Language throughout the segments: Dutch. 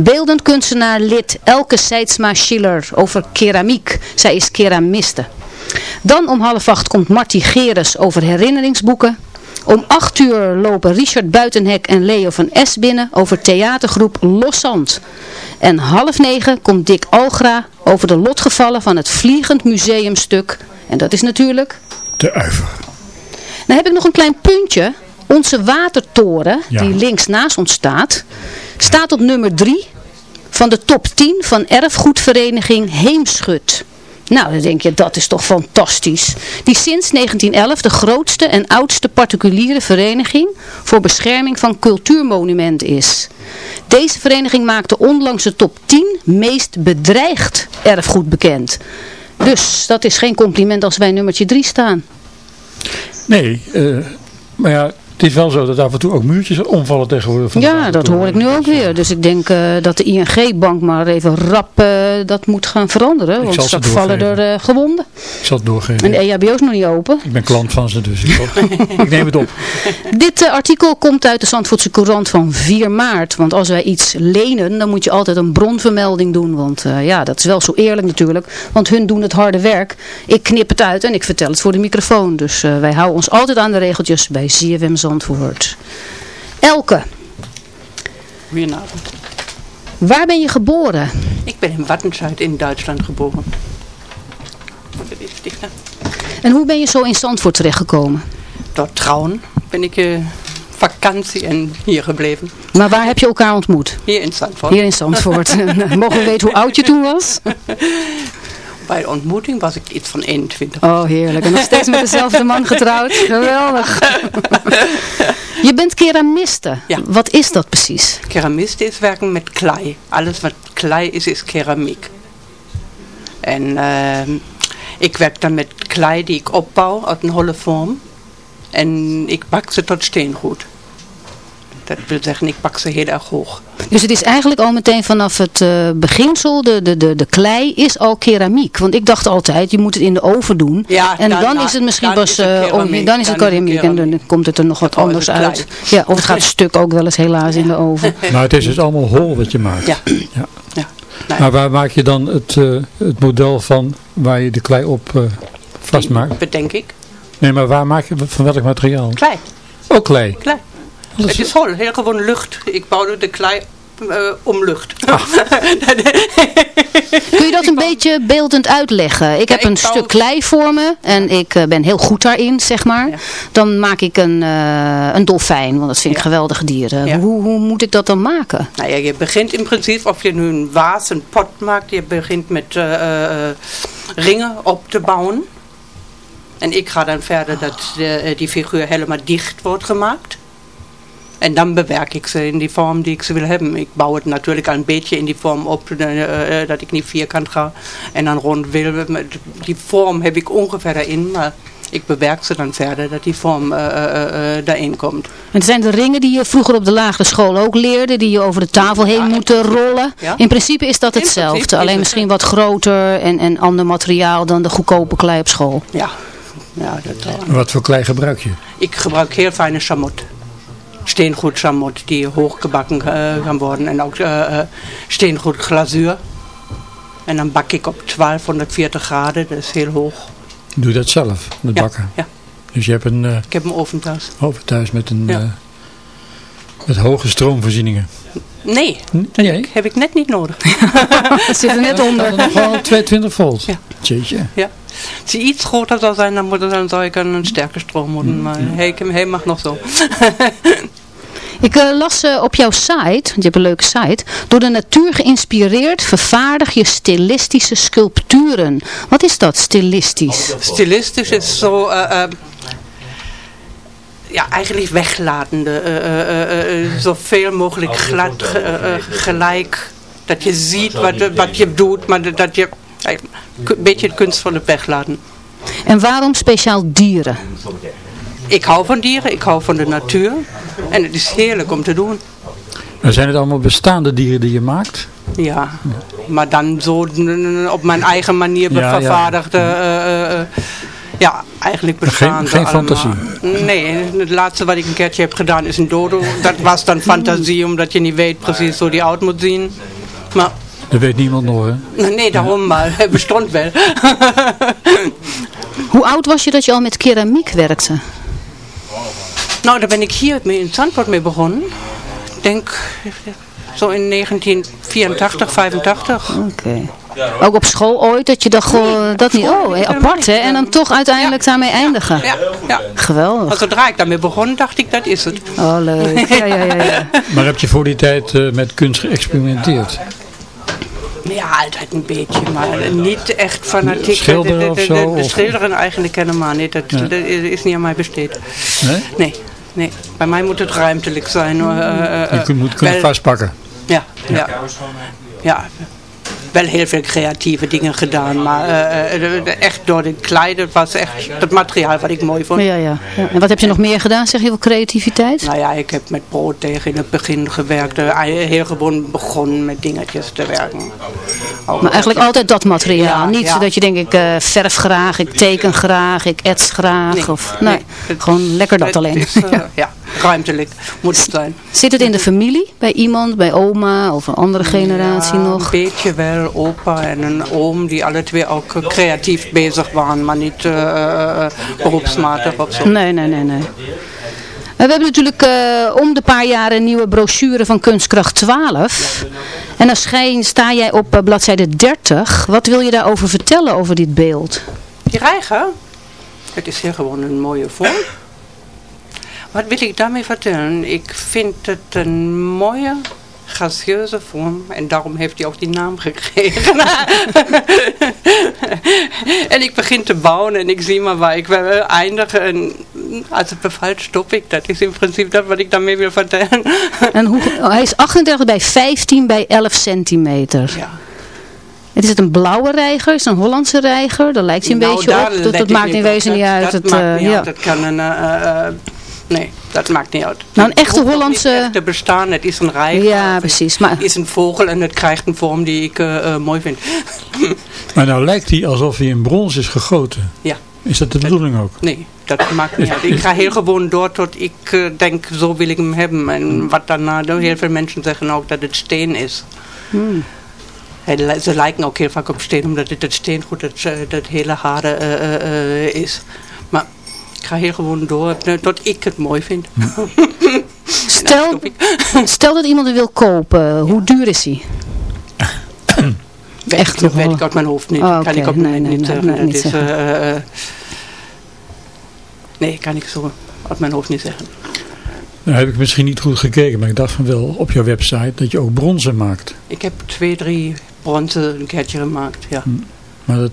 Beeldend kunstenaar lid Elke Seidsma Schiller over keramiek. Zij is keramiste. Dan om half acht komt Marty Geres over herinneringsboeken. Om acht uur lopen Richard Buitenhek en Leo van S binnen over theatergroep Lossand. En half negen komt Dick Algra over de lotgevallen van het Vliegend Museumstuk. En dat is natuurlijk... De Uiver. Dan heb ik nog een klein puntje. Onze watertoren, die links naast ons staat, staat op nummer 3 van de top 10 van erfgoedvereniging Heemschut. Nou, dan denk je, dat is toch fantastisch. Die sinds 1911 de grootste en oudste particuliere vereniging voor bescherming van cultuurmonumenten is. Deze vereniging maakte onlangs de top 10 meest bedreigd erfgoed bekend. Dus dat is geen compliment als wij nummertje 3 staan. Nee, uh, maar ja, het is wel zo dat af en toe ook muurtjes omvallen tegenwoordig. Van ja, dat hoor ik nu ook weer. Dus ik denk uh, dat de ING-bank maar even rap uh, dat moet gaan veranderen. want straks vallen er uh, gewonden. Ik zal het doorgeven. En de EHBO is nog niet open. Ik ben klant van ze, dus ik, ik neem het op. Dit artikel komt uit de Zandvoortse Courant van 4 maart. Want als wij iets lenen, dan moet je altijd een bronvermelding doen. Want ja, dat is wel zo eerlijk natuurlijk. Want hun doen het harde werk. Ik knip het uit en ik vertel het voor de microfoon. Dus wij houden ons altijd aan de regeltjes bij ZFM Zandvoort. Zandvoort. Elke. Goedenavond. Waar ben je geboren? Ik ben in Wattenscheid in Duitsland geboren. En hoe ben je zo in Zandvoort terechtgekomen? Door trouwen ben ik uh, vakantie en hier gebleven. Maar waar heb je elkaar ontmoet? Hier in Zandvoort. Hier in Zandvoort. Mogen we weten hoe oud je toen was? Bij de ontmoeting was ik iets van 21. Oh, heerlijk. En nog steeds met dezelfde man getrouwd. Geweldig. Je bent keramiste. Ja. Wat is dat precies? Keramiste is werken met klei. Alles wat klei is, is keramiek. En uh, ik werk dan met klei die ik opbouw uit een holle vorm. En ik bak ze tot steengoed. Dat wil zeggen, ik pak ze heel erg hoog. Dus het is eigenlijk al meteen vanaf het uh, beginsel, de, de, de, de klei, is al keramiek. Want ik dacht altijd, je moet het in de oven doen. Ja, en dan, is het misschien dan pas, is het uh, dan is het keramiek. En dan komt het er nog wat anders uit. Ja, of het gaat stuk ook wel eens helaas in de oven. Maar het is dus allemaal hol wat je maakt. Ja. ja. ja. Nee. Maar waar maak je dan het, uh, het model van waar je de klei op vastmaakt? Bedenk ik. Nee, maar waar maak je, van welk materiaal? Klei. Ook klei? Klei. Het is gewoon heel gewoon lucht. Ik bouwde de klei uh, om lucht. Ah. Kun je dat een beetje beeldend uitleggen? Ik heb een stuk klei voor me en ik uh, ben heel goed daarin, zeg maar. Ja. Dan maak ik een, uh, een dolfijn, want dat vind ik geweldige dieren. Hoe, hoe moet ik dat dan maken? Nou ja, je begint in principe, of je nu een waas, een pot maakt, je begint met ringen op te bouwen. En ik ga dan verder dat de, die figuur helemaal dicht wordt gemaakt. En dan bewerk ik ze in die vorm die ik ze wil hebben. Ik bouw het natuurlijk een beetje in die vorm op, uh, dat ik niet vierkant ga en dan rond wil. Die vorm heb ik ongeveer daarin, maar ik bewerk ze dan verder dat die vorm uh, daarin komt. En het zijn de ringen die je vroeger op de lagere school ook leerde, die je over de tafel heen ja, moet rollen. Ja? In principe is dat hetzelfde, alleen misschien wat groter en, en ander materiaal dan de goedkope klei op school. Ja. ja dat, Wat voor klei gebruik je? Ik gebruik heel fijne chamot steengoed samot die hooggebakken uh, gaan worden. En ook uh, steengoed glazuur. En dan bak ik op 1240 graden, dat is heel hoog. Doe dat zelf, met ja, bakken? Ja. Dus je hebt een... Uh, ik heb een oven thuis. Oven thuis met een... Ja. met hoge stroomvoorzieningen. Nee, nee. heb ik net niet nodig. Het zit er net onder. nog wel 22 volt. Ja. Jeetje. Ja. Als hij iets groter zou zijn, dan, moet het, dan zou ik een sterke stroom moeten. Mm, maar ja. hij, hij mag nog zo. Ik uh, las uh, op jouw site, want je hebt een leuke site, door de natuur geïnspireerd vervaardig je stilistische sculpturen. Wat is dat, stilistisch? Stilistisch is zo... Uh, ja, eigenlijk weglatende. zoveel mogelijk glad, gelijk. Dat je ziet wat, wat je doet, maar dat je een beetje het kunstvolle weglaten. En waarom speciaal dieren? Ik hou van dieren, ik hou van de natuur. En het is heerlijk om te doen. Maar zijn het allemaal bestaande dieren die je maakt? Ja, maar dan zo op mijn eigen manier ja, vervaardigd. Ja. Uh, uh, Ja, eigenlijk bestaan geen, geen fantasie? Nee, het laatste wat ik een keertje heb gedaan is een dodo. Dat was dan fantasie, omdat je niet weet precies hoe die oud moet zien. Maar... Dat weet niemand nog, hè? Nee, daarom, maar het bestond wel. hoe oud was je dat je al met keramiek werkte? Nou, daar ben ik hier in Zandvoort mee begonnen. Ik denk zo in 1984, 85. Oké. Ook op school ooit, dat je dacht, goh, dat niet, oh, apart hè, en dan toch uiteindelijk daarmee eindigen. Ja, ja. Geweldig. Maar zodra ik daarmee begon, dacht ik, dat is het. Oh, leuk. Ja, ja, ja, ja. Maar heb je voor die tijd uh, met kunst geëxperimenteerd? Ja, altijd een beetje, maar niet echt fanatiek. Schilderen de, de, de, of zo? schilderen eigenlijk helemaal niet. Dat, dat, is niet aan mij besteed. Nee? Nee. Nee, bij mij moet het ruimtelijk zijn. Uh, uh, je moet kunnen vastpakken. Ja, ja. ja wel heel veel creatieve dingen gedaan. Maar uh, echt door de kleider was echt het materiaal wat ik mooi vond. Ja, ja, ja. En wat heb je nog meer gedaan, zeg je wel, creativiteit? Nou ja, ik heb met brood tegen in het begin gewerkt. Heel gewoon begonnen met dingetjes te werken. Ook maar eigenlijk altijd dat materiaal. Ja, Niet ja. dat je denk ik uh, verf graag, ik teken graag, ik ets graag. Nee, of, nee, nee gewoon lekker dat alleen. Is, uh, ja, ruimtelijk moet het zijn. Zit het in de familie? Bij iemand, bij oma of een andere generatie nog? een beetje wel. Opa en een oom die alle twee ook creatief bezig waren, maar niet uh, beroepsmatig of zo. Nee, nee, nee, nee. We hebben natuurlijk uh, om de paar jaar een nieuwe brochure van Kunstkracht 12. En dan schijn, sta jij op uh, bladzijde 30. Wat wil je daarover vertellen, over dit beeld? Die reiger? Het is hier gewoon een mooie vorm. Wat wil ik daarmee vertellen? Ik vind het een mooie, gracieuze vorm. En daarom heeft hij ook die naam gekregen. en ik begin te bouwen en ik zie maar waar ik wil eindigen. En als het bevalt stop ik. Dat is in principe dat wat ik daarmee wil vertellen. en hoe, hij is 38 bij 15 bij 11 centimeter. Ja. Het is het een blauwe reiger? Is het een Hollandse reiger? Daar lijkt hij een nou, beetje op. Dat, dat maakt in wezen niet uit. Dat, het, maakt niet ja. uit. Dat kan een... Uh, Nee, dat maakt niet uit. Nou, een echte Hollandse... Het te bestaan, het is een rij. Ja, precies. Maar... Het is een vogel en het krijgt een vorm die ik uh, uh, mooi vind. maar nou lijkt hij alsof hij in brons is gegoten. Ja. Is dat de bedoeling ook? Nee, dat maakt niet uit. Ik ga heel gewoon door tot ik uh, denk, zo wil ik hem hebben. En wat daarna, heel veel mensen zeggen ook dat het steen is. Hmm. Ze lijken ook heel vaak op steen, omdat het, het steengoed dat, dat hele harde is. Maar ik ga hier gewoon door tot ik het mooi vind. Stel, stel dat iemand er wil kopen, hoe duur is hij? Weet Echt ik, weet ik uit mijn hoofd niet. Oh, okay. Kan ik op nee, nee, niet. Nee, niet is, zeggen. Uh, uh, nee, kan ik zo uit mijn hoofd niet zeggen. Nou heb ik misschien niet goed gekeken, maar ik dacht van wel op jouw website dat je ook bronzen maakt. Ik heb twee, drie bronzen een keertje gemaakt, ja. Hm. Maar dat,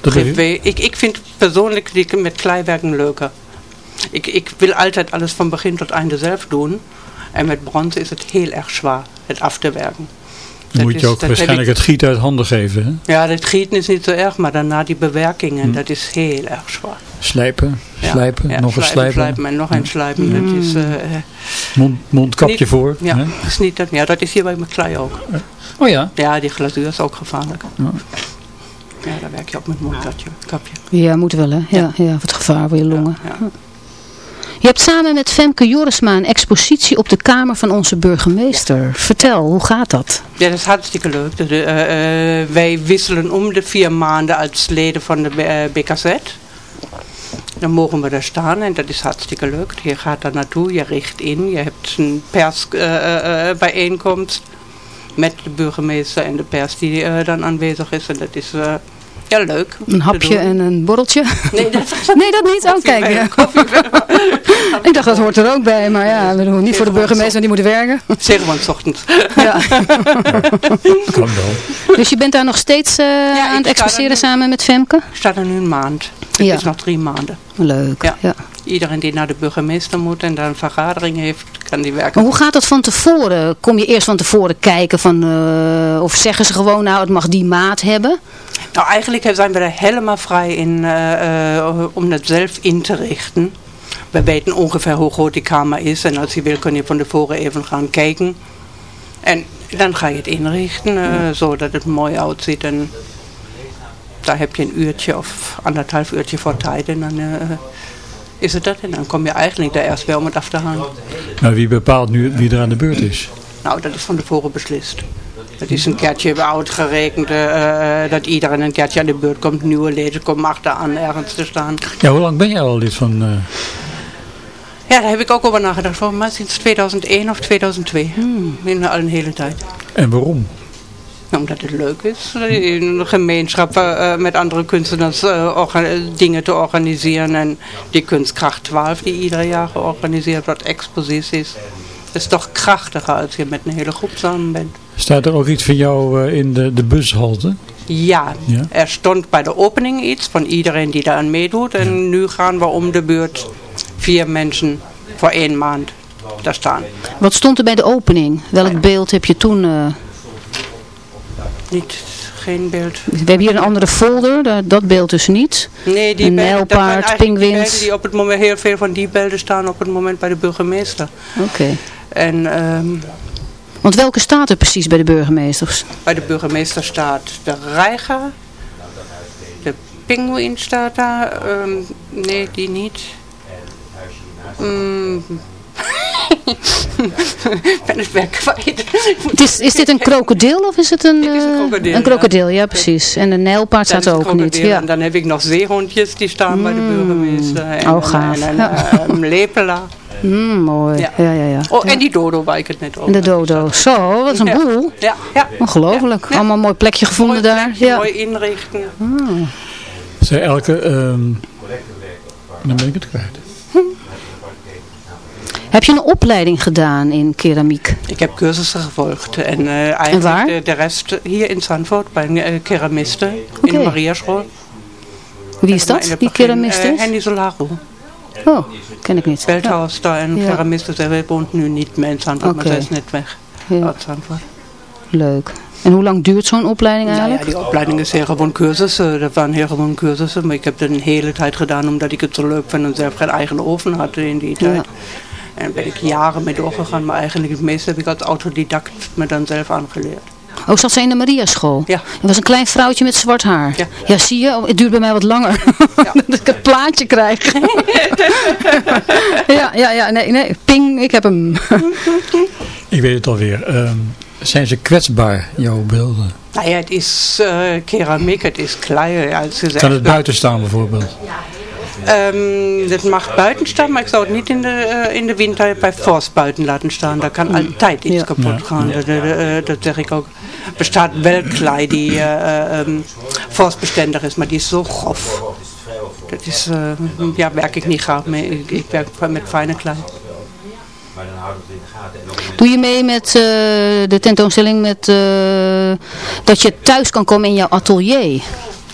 dat ik, ik vind persoonlijk die met kleiwerken leuker. Ik, ik wil altijd alles van begin tot einde zelf doen. En met brons is het heel erg zwaar, het af te werken. Dan moet je is, ook waarschijnlijk ik, het gieten uit handen geven. Hè? Ja, het gieten is niet zo erg, maar daarna die bewerkingen, Hm. dat is heel erg zwaar. Slijpen, slijpen, ja, nog eens slijpen. slijpen en nog eens slijpen. Dat is, uh, Mond, mondkapje niet- voor. ja, hè? is niet dat, ja, dat is hier bij mijn klei ook. Oh ja. Ja, die glazuur is ook gevaarlijk. Ja. Ja, daar werk je ook met mondkapje. Kapje. Ja, moet wel hè. Ja, ja. het gevaar voor je longen. Ja, ja. Je hebt samen met Femke Jorisma een expositie op de kamer van onze burgemeester. Vertel, hoe gaat dat? Ja, dat is hartstikke leuk. De, uh, uh, wij wisselen om de vier maanden als leden van de uh, BKZ. Dan mogen we daar staan en dat is hartstikke leuk. Je gaat daar naartoe, je richt in, je hebt een persbijeenkomst met de burgemeester en de pers die dan aanwezig is. En dat is ja, leuk. Een hapje en een borreltje? Nee, dat, nee, dat niet? Oh, kijk. Ja. Ik dacht dat hoort er ook bij, maar ja, we doen niet voor de burgemeester, die moeten werken. Zeker want ochtends. Ja. kan wel. Dus je bent daar nog steeds uh, ja, aan het exposeren nu, samen met Femke? Ik sta er nu een maand. Het Ja. is nog drie maanden. Leuk, ja. Ja. Iedereen die naar de burgemeester moet en daar een vergadering heeft, kan die werken. Maar hoe gaat dat van tevoren? Kom je eerst van tevoren kijken van, uh, of zeggen ze gewoon nou het mag die maat hebben? Nou eigenlijk zijn we er helemaal vrij in uh, uh, om dat zelf in te richten. We weten ongeveer hoe groot die kamer is en als je wil kun je van tevoren even gaan kijken. En dan ga je het inrichten uh, zodat het mooi uitziet. En daar heb je een uurtje of anderhalf uurtje voor tijd en dan is het dat. En dan kom je eigenlijk daar eerst wel om het af te halen. Maar wie bepaalt nu wie er aan de beurt is? Nou, dat is van tevoren beslist. Het is een keertje uitgerekend uh, dat iedereen een keertje aan de beurt komt. Nieuwe leden komen achteraan ergens te staan. Ja, hoe lang ben jij al lid van... Uh... Ja, daar heb ik ook over nagedacht. Volgens mij sinds 2001 of 2002. Hmm. In al een hele tijd. En waarom? Omdat het leuk is. In een gemeenschap uh, met andere kunstenaars uh, dingen te organiseren. En die kunstkracht 12 die ieder jaar georganiseerd wordt, exposities. is toch krachtiger als je met een hele groep samen bent. Staat er ook iets van jou in de, de bushalte? Ja, ja, er stond bij de opening iets van iedereen die daar aan meedoet. En nu gaan we om de beurt vier mensen voor één maand daar staan. Wat stond er bij de opening? Welk beeld heb je toen... Uh... Niet, geen beeld. We hebben hier een andere folder, dat beeld dus niet. Nee, die een nijlpaard, pinguïns. Die op het moment, heel veel van die beelden staan op het moment bij de burgemeester. Oké. En... Um, want welke staat er precies bij de burgemeesters? Bij de burgemeester staat de reiger, de pinguïn staat daar, um, nee die niet. Mm. ben het weg kwijt. is, is dit een krokodil of is het een... Dit is een krokodil, Een krokodil, ja, precies. En de nijlpaard staat ook niet. Ja. En dan heb ik nog zeehondjes die staan mm. bij de mm. burgemeester. En, oh, gaaf. En, en ja. um, lepela. Mm, mooi. Ja. Ja, ja, Oh, en die dodo waar ik het net over De dodo. Zo, wat is een boel. Ja. ja. Ongelooflijk. Allemaal een mooi plekje gevonden mooi daar. Ja. Mooi inrichten. Hmm. Zij elke... Um, dan ben ik het kwijt. Heb je een opleiding gedaan in keramiek? Ik heb cursussen gevolgd. En uh, eigenlijk waar? De, de, rest hier in Zandvoort bij een uh, keramiste okay. in de Mariaschool. Wie is dat, die keramiste? Uh, Henny Solaro. Oh, ken ik niet. Veldhuis daar en ja. keramiste. Zij woont nu niet meer in Zandvoort, okay. maar zij is net weg ja. uit Zandvoort. Leuk. En hoe lang duurt zo'n opleiding eigenlijk? Nou ja, die opleiding is heel gewoon cursussen. Dat waren heel gewoon cursussen. Maar ik heb dat een hele tijd gedaan omdat ik het zo leuk vind en zelf geen eigen oven had in die tijd. Ja. En daar ben ik jaren mee doorgegaan, maar eigenlijk het meeste heb ik als autodidact me dan zelf aangeleerd. Oh, zat ze in de Mariaschool? Ja. Het was een klein vrouwtje met zwart haar. Ja, ja zie je, het duurt bij mij wat langer. Ja. dat ik het plaatje krijg. ja, ja, ja, nee, nee, ping, ik heb hem. ik weet het alweer. Um, zijn ze kwetsbaar, jouw beelden? Nou ja, het is uh, keramiek, het is klei. Ja, het is kan het buiten staan bijvoorbeeld? Um, dat mag buiten staan, maar ik zou het niet in de, uh, in de winter bij Forst buiten laten staan. Daar kan altijd iets ja. kapot gaan. Ja. Dat, dat, dat, zeg ik ook. Er bestaat wel klei die uh, um, is, maar die is zo grof. Dat is, uh, ja, werk ik niet graag mee. Ik, ik werk met fijne klei. Doe je mee met uh, de tentoonstelling met, uh, dat je thuis kan komen in jouw atelier?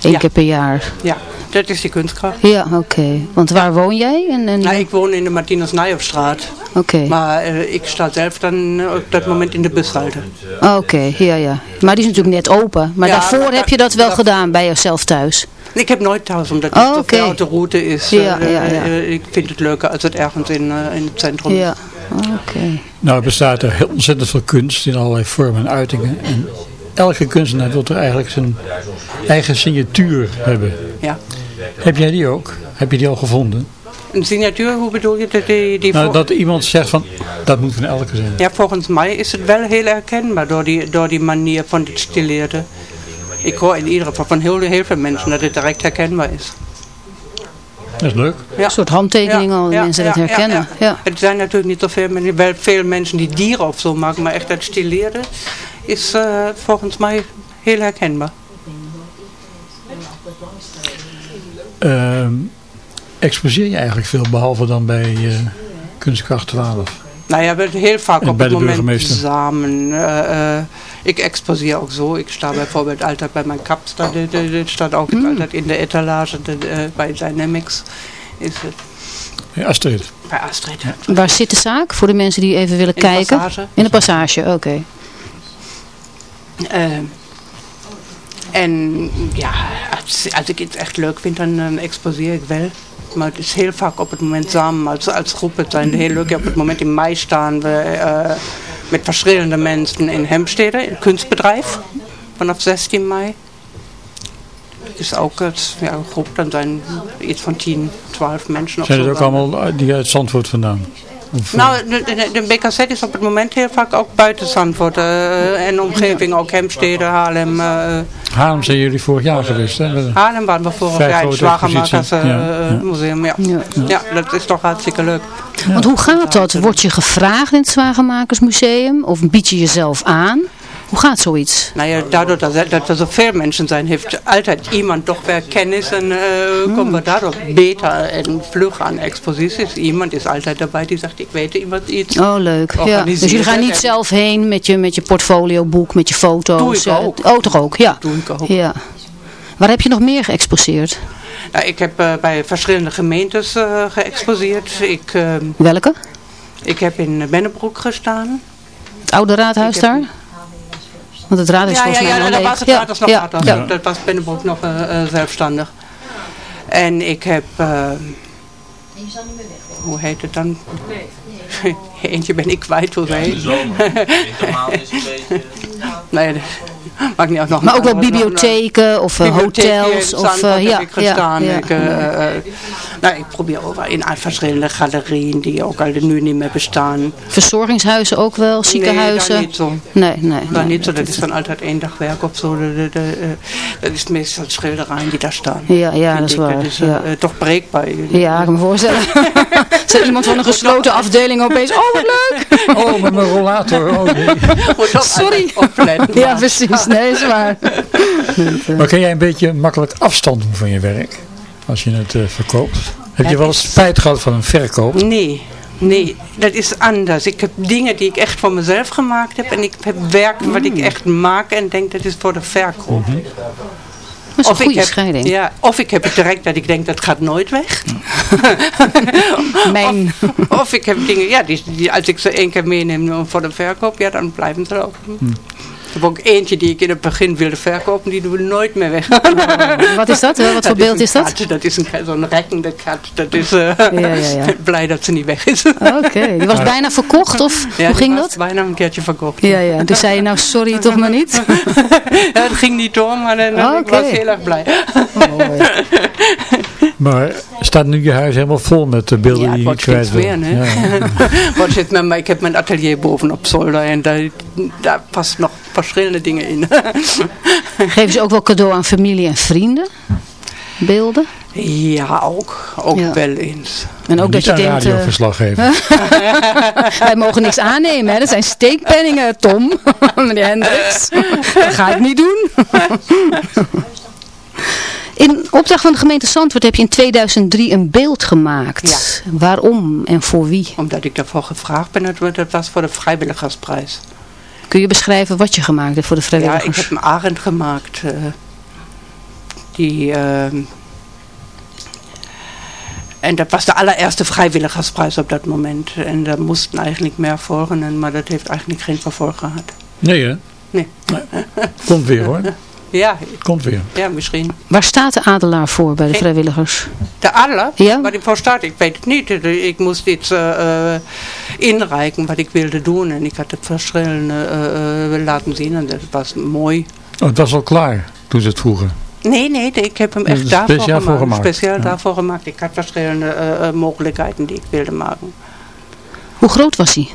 Eén ja. keer per jaar. Ja, dat is die kunstkracht. Ja, oké. Okay. Want waar woon jij? En, en... Nou, ik woon in de Martinus Nijhofstraat. Oké. Okay. Maar uh, ik sta zelf dan op dat moment in de bushalte. Oké, okay. ja, ja. Maar die is natuurlijk net open. Maar ja, daarvoor maar heb je dat wel gedaan bij jezelf thuis? Ik heb nooit thuis, omdat het oh, okay. de route is. Ja, ja, ja. Uh, ik vind het leuker als het ergens in, uh, in het centrum ja. oké. Nou, er bestaat er heel ontzettend veel kunst in allerlei vormen en uitingen. En elke kunstenaar wil er eigenlijk zijn eigen signatuur hebben. Ja. Heb jij die ook? Heb je die al gevonden? Een signatuur, hoe bedoel je? Die, die nou, dat iemand zegt van, dat moet van elke zijn. Ja, volgens mij is het wel heel herkenbaar door die, door die manier van het stileerde. Ik hoor in ieder geval van heel, heel veel mensen dat het direct herkenbaar is. Dat is leuk. Ja. Een soort handtekening ja, al, ja, mensen ja, dat herkennen. Ja, Het zijn natuurlijk niet zoveel mensen, wel veel mensen die dieren of zo maken, maar echt dat stileren is uh, volgens mij heel herkenbaar. Uh, exposeer je eigenlijk veel, behalve dan bij uh, Kunstkracht 12? Nou ja, we heel vaak en op bij het de moment burgemeester. samen. Uh, ik exposeer ook zo. Ik sta bijvoorbeeld altijd bij mijn kap, staat, dit staat ook mm. altijd in de etalage de, uh, bij Dynamics. Is het. Bij Astrid. Bij Astrid. Ja. Waar zit de zaak voor de mensen die even willen in kijken? De passage. In de passage, oké. Okay. En ja, als, als, ik het echt leuk vind, dan, dan exposeer ik wel. Maar het is heel vaak op het moment samen, als, als groep. Het zijn heel leuk. Op het moment in mei staan we uh, met verschillende mensen in Hemstede, een kunstbedrijf, vanaf 16 mei. is ook het, ja, een groep, dan zijn iets van 10, 12 mensen. Zijn het ook allemaal eh, die uit Zandvoort vandaan? Of, nou, de, de, de, BKZ is op het moment heel vaak ook buiten Zandvoort uh, en omgeving, ook Hemstede, Haarlem. Uh, Haarlem zijn jullie vorig jaar geweest, hè? Haarlem waren we vorig jaar in het Zwagermakersmuseum. ja. Ja. Ja. ja, dat is toch hartstikke leuk. Want hoe gaat dat? Word je gevraagd in het Zwagermakersmuseum of bied je jezelf aan? Hoe gaat zoiets? Nou ja, daardoor dat, dat er zoveel mensen zijn, heeft altijd iemand toch weer kennis en uh, hmm. komen we daardoor beter en vlug aan exposities. Iemand is altijd daarbij die zegt, ik weet iemand iets. Oh, leuk. Ja. Dus jullie gaan niet zelf heen met je, met je portfolioboek, met je foto's? Doe ik ook. Oh, toch ook? Ja. Doe ik ook. Ja. Waar heb je nog meer geëxposeerd? Nou, ik heb uh, bij verschillende gemeentes uh, geëxposeerd. Ik, uh, Welke? Ik heb in Bennebroek gestaan. Het oude raadhuis daar? Want het raad is ja, volgens ja, mij ja, dat was het ja, raad nog ja, ja. Dat was Bennebroek nog uh, zelfstandig. En ik heb... Uh, hoe heet het dan? Nee. Eentje ben ik kwijt, hoe heet het? Wintermaal is een beetje... Nee, Maakt niet uit, nog maar ook wel bibliotheken of uh, hotels. Of, uh, ja, ik gestaan. Ja, ik, uh, nou, ik probeer ook in verschillende galerieën die ook al nu niet meer bestaan. Verzorgingshuizen ook wel, ziekenhuizen? Nee, niet zo. Nee, nee. nee niet zo. Dat is dan altijd één dag werk of zo. De, de, de, dat is meestal schilderijen die daar staan. Ja, ja dat is waar. Dat is ja. toch breekbaar. Ja, ik kan me voorstellen. Zit iemand van een gesloten afdeling opeens, oh wat leuk. Oh, met mijn rollator. Oh, nee. Sorry. Ja, precies. Nee, is waar. maar kun jij een beetje makkelijk afstand doen van je werk? Als je het uh, verkoopt? Heb je wel eens spijt gehad van een verkoop? Nee. Nee, dat is anders. Ik heb dingen die ik echt voor mezelf gemaakt heb. En ik heb werk wat ik echt maak en denk dat is voor de verkoop. Mm -hmm. Dat is een goede scheiding. Ja, of ik heb het direct dat ik denk dat gaat nooit weg. Mijn. Of, of, ik heb dingen, ja, die, die, als ik ze één keer meeneem voor de verkoop, ja, dan blijven ze er ook. Hm. Ik heb ook eentje die ik in het begin wilde verkopen, die doen we nooit meer weg. Wat is dat? Wat voor beeld is, dat? Dat is zo'n rekkende kat. Dat is uh, ja, ja, ja. blij dat ze niet weg is. Oké, okay. die was bijna verkocht of hoe ging dat? bijna een keertje verkocht. Ja, ja. Dus zei je nou sorry toch maar niet? ja, het ging niet door, maar dan, okay. ik was heel erg blij. Oh, maar staat nu je huis helemaal vol met de beelden ja, die je kwijt wil? Hè? Ja. met ik heb mijn atelier boven op zolder en daar, daar past nog verschillende dingen in. Geven ze ook wel cadeau aan familie en vrienden? Beelden? Ja, ook. Ook ja. wel eens. En ook Niet dat je denkt... radioverslag geven. Wij mogen niks aannemen, hè. Dat zijn steekpenningen, Tom. Meneer Hendricks. Dat ga ik niet doen. In opdracht van de gemeente Zandvoort heb je in 2003 een beeld gemaakt. Ja. Waarom en voor wie? Omdat ik daarvoor gevraagd ben. Dat was voor de vrijwilligersprijs. Kun je beschrijven wat je gemaakt hebt voor de vrijwilligers? Ja, ik heb een arend gemaakt. Uh, die... Uh, en dat was de allereerste vrijwilligersprijs op dat moment. En daar moesten eigenlijk meer volgen, maar dat heeft eigenlijk geen vervolg gehad. Nee hè? Nee. nee. Komt weer hoor. Ja. Komt weer. Ja, misschien. Waar staat de adelaar voor bij de vrijwilligers? De adelaar? Ja. Waar die voor staat? Ik weet het niet. Ik moest iets uh, inreiken wat ik wilde doen. En ik had het verschillende uh, laten zien. En dat was mooi. Oh, het was al klaar toen ze het vroegen? Nee, nee. Ik heb hem echt daarvoor speciaal gemaakt. Voor gemaakt. Speciaal ja. daarvoor gemaakt. Ik had verschillende mogelijkheden die ik wilde maken. Hoe groot was hij?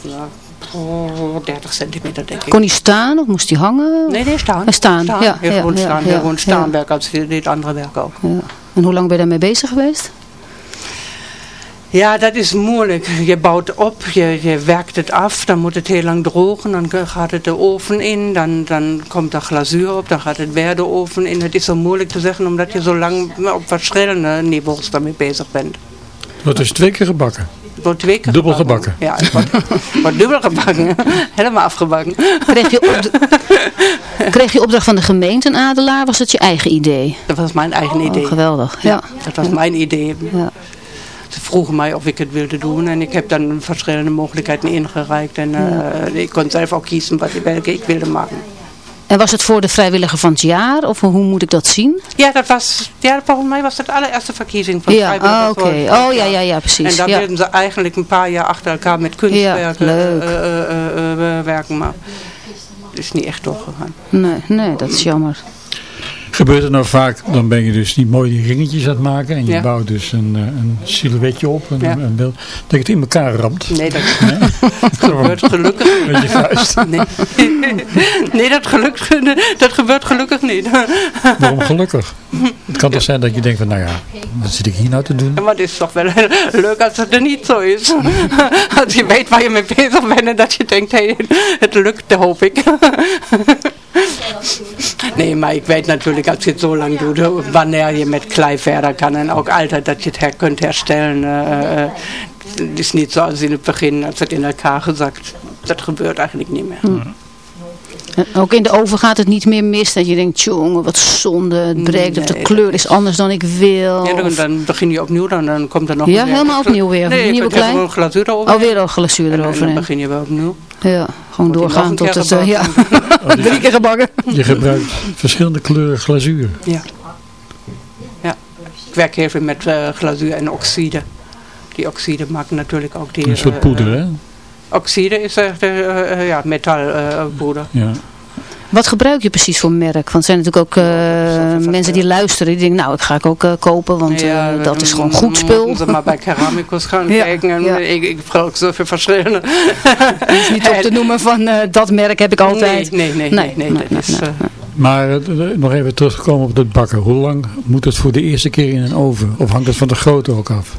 Ja, Oh, 30 centimeter denk ik. Kon hij staan of moest hij hangen? Nee, nee, staan. Hij staan, staan. ja. Heel ja, gewoon ja, staan, ja, heel gewoon staan ja. werk als dit andere werk ook. Ja. En hoe lang ben je daarmee bezig geweest? Ja, dat is moeilijk. Je bouwt op, je, je werkt het af, dan moet het heel lang drogen, dan gaat het de oven in, dan, dan komt er glazuur op, dan gaat het weer de oven in. Het is zo moeilijk te zeggen omdat je zo lang op verschillende niveaus daarmee bezig bent. Dat is twee keer gebakken. Het wordt twee keer Dubbel gebakken. Ja, het wordt, wordt dubbel gebakken. Helemaal afgebakken. Kreeg je, kreeg je opdracht van de gemeente een adelaar? Was dat je eigen idee? Dat was mijn eigen idee. Oh, geweldig. Ja. ja. Dat was ja. mijn idee. Ja. Ze vroegen mij of ik het wilde doen en ik heb dan verschillende mogelijkheden ingereikt. En uh, ik kon zelf ook kiezen wat, welke ik wilde maken. En was het voor de vrijwilliger van het jaar? Of hoe moet ik dat zien? Ja, dat was, ja volgens mij was dat de allereerste verkiezing van ja, vrijwilliger. Oh, oké. Okay. Oh ja, ja, ja, precies. En dan ja. wilden ze eigenlijk een paar jaar achter elkaar met kunstwerken ja, leuk. Uh, uh, werken. Maar het is niet echt doorgegaan. Nee, nee, dat is jammer. Gebeurt het nou vaak, dan ben je dus die mooie ringetjes aan het maken en je bouwt dus een, eh, een silhouetje op, een, een beeld, dat je het in elkaar ramt. Nee, dat, nee? gebeurt gelukkig Met je vuist. Nee, nee dat, gelukt, dat gebeurt gelukkig niet. Waarom gelukkig? Het kan toch zijn dat je denkt van, nou ja, wat zit ik hier nou te doen? maar het is toch wel leuk als het er niet zo is. Als je weet waar je mee bezig bent en dat je denkt, hey, het lukt, hoop ik. Nee, maar ik weet natuurlijk als je het zo lang doet, wanneer je met klei verder kan en ook altijd dat je het her kunt herstellen. Het is niet zoals in het begin, als het in elkaar gezakt. Dat gebeurt eigenlijk niet meer. Hm. Ook in de oven gaat het niet meer mis. Dat je denkt, jongen, wat zonde. Het breekt of de kleur is anders dan ik wil. Ja, dan, dan, begin je opnieuw. Dan, dan komt er nog Ja, helemaal opnieuw weer. Nee, nieuwe klei. een glazuur erover. Oh, weer een glazuur erover. En dan begin je wel opnieuw. Ja, gewoon doorgaan tot het... Uh, ja. Drie keer gebakken. Je gebruikt verschillende kleuren glazuur. Ja. Ja. Ik werk veel met uh, glazuur en oxide. Die oxide maken natuurlijk ook die... Een soort uh, poeder, hè? Oxide is echt uh, ja, metaalpoeder. ja. Wat gebruik je precies voor merk? Want er zijn natuurlijk ook uh, mensen die luisteren. Die denken, nou, ik ga ik ook uh, kopen, want ja, dat is gewoon goed spul. Moeten maar bij Keramicus gaan ja, kijken. En ja. ik, ik gebruik zoveel verschillende. Het is niet op te noemen van, dat merk heb ik altijd. Nee, nee, nee. nee, nee, nee, nee maar nog even terugkomen op het bakken. Hoe lang moet het voor de eerste keer in een oven? Of hangt het van de grootte ook af?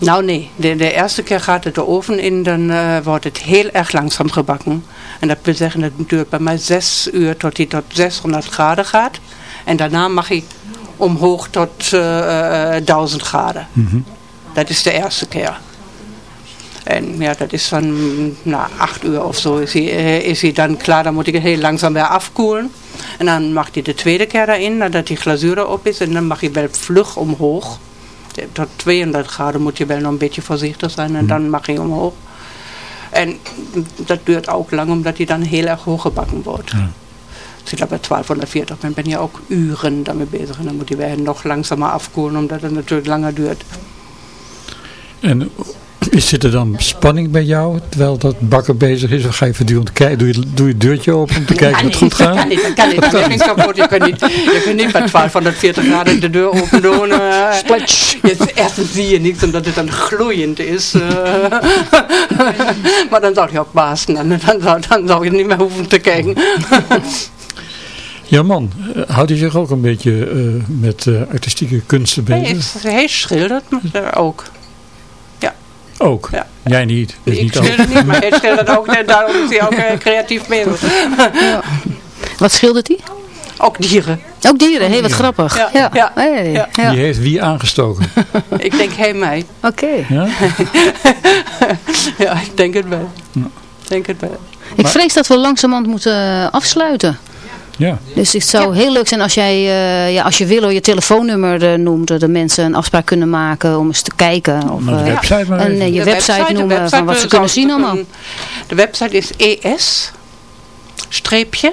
Nou nee, de, de, eerste keer gaat het de oven in, dan uh, wordt het heel erg langzaam gebakken. En dat wil zeggen, het duurt bij mij zes uur tot hij tot 600 graden gaat. En daarna mag hij omhoog tot uh, uh, 1000 graden. Mm -hmm. Dat is de eerste keer. En ja, dat is van na acht uur of zo is hij, is hij dan klaar. Dan moet ik het heel langzaam weer afkoelen. En dan mag hij de tweede keer daarin, nadat die glazuur erop is. En dan mag hij wel vlug omhoog tot 200 graden moet je wel nog een beetje voorzichtig zijn en dan mag je omhoog. En dat duurt ook lang omdat hij dan heel erg hoog gebakken wordt. Ja. Als je daar bij 1240 bent, ben je ook uren daarmee bezig. En dan moet hij weer nog langzamer afkoelen omdat het natuurlijk langer duurt. En Zit er dan spanning bij jou, terwijl dat bakker bezig is? Of ga je voortdurend kijken? Doe je, doe je het deurtje open om te kijken of het goed gaat? Dat kan niet, dat kan niet. Dat kan niet. Kapot. Je kunt niet, je kunt niet bij 1240 graden de deur open doen. Uh, Eerst zie je niks omdat het dan gloeiend is. Uh, maar dan zou je ook bazen. En dan zou, dan zou je niet meer hoeven te kijken. Ja man, houdt hij zich ook een beetje uh, met uh, artistieke kunsten bezig? Hij, hij schildert maar ook. Ook? Ja. Jij niet. Dus ik niet schilder niet, maar hij schildert ook. En daarom is hij ook uh, creatief. Ja. Wat schildert hij? Ook dieren. Ook dieren, hey, wat grappig. Ja. ja. ja. Hey, ja. Die heeft wie aangestoken? ik denk hij mij. Oké. Okay. Ja? ja, ik denk het wel. Ik denk het wel. Ik vrees dat we langzamerhand moeten afsluiten. Ja. Dus het zou heel leuk zijn als jij, uh, ja, als je wil, je telefoonnummer uh, noemt, dat de mensen een afspraak kunnen maken om eens te kijken. Of, uh, website maar en je de website, website noemen website van wat ze kunnen zien allemaal. De website is es, streepje,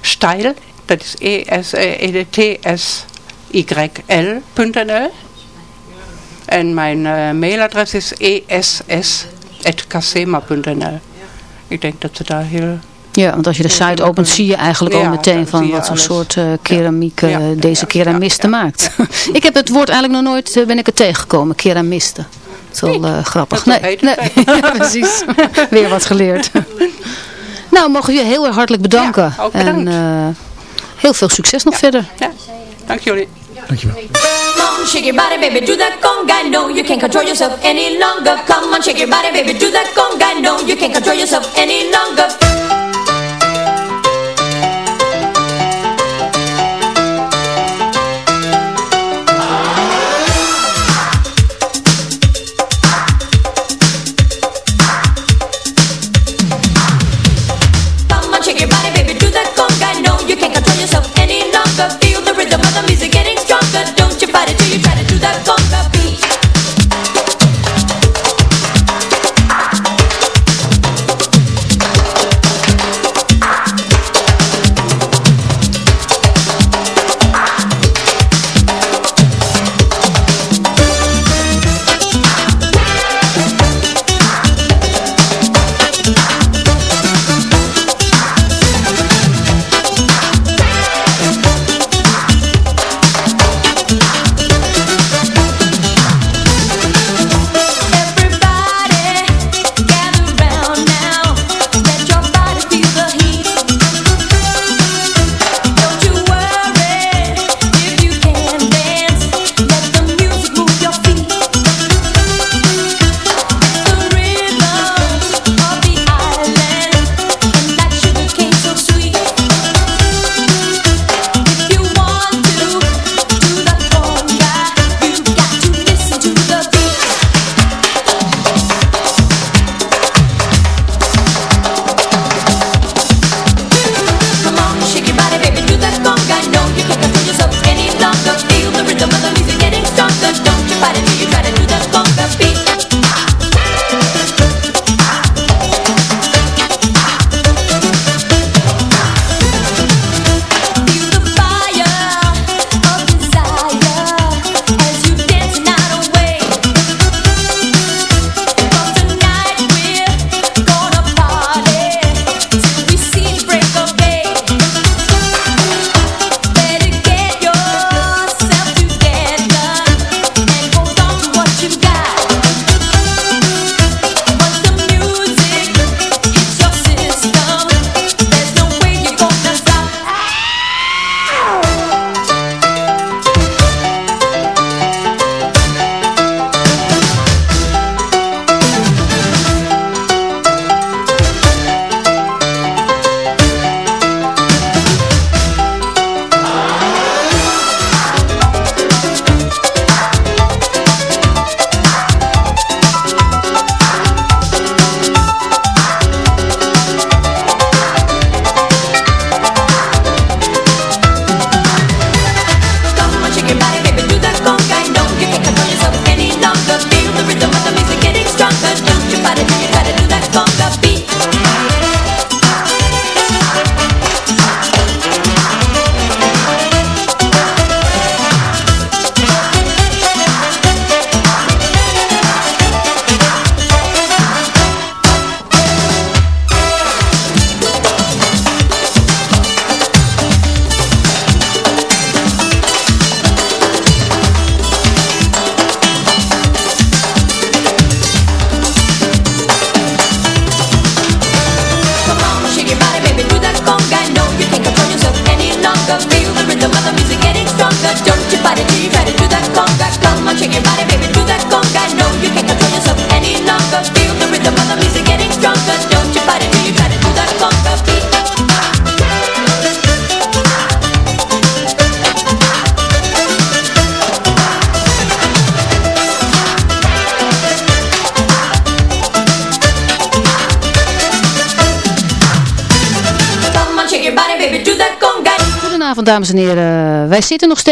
stijl, dat is es, e t s y l.nl en mijn mailadres is ess.casema.nl Ik denk dat ze daar heel ja, want als je de site opent zie je eigenlijk ja, al meteen van wat voor soort uh, keramiek uh, ja, deze keramiste maakt. ik heb het woord eigenlijk nog nooit, uh, ben ik er tegengekomen, keramiste. Dat is wel grappig. Dat nee, nee. ja, precies. Weer wat geleerd. nou, mogen we je heel erg hartelijk bedanken. ook bedankt. En heel veel succes nog verder. Ja, dank jullie. Dankjewel. Come on, shake your body, baby, do that conga. No, you can't control yourself any longer. Come on, shake your body, baby, do that conga. No, you can't control yourself any longer.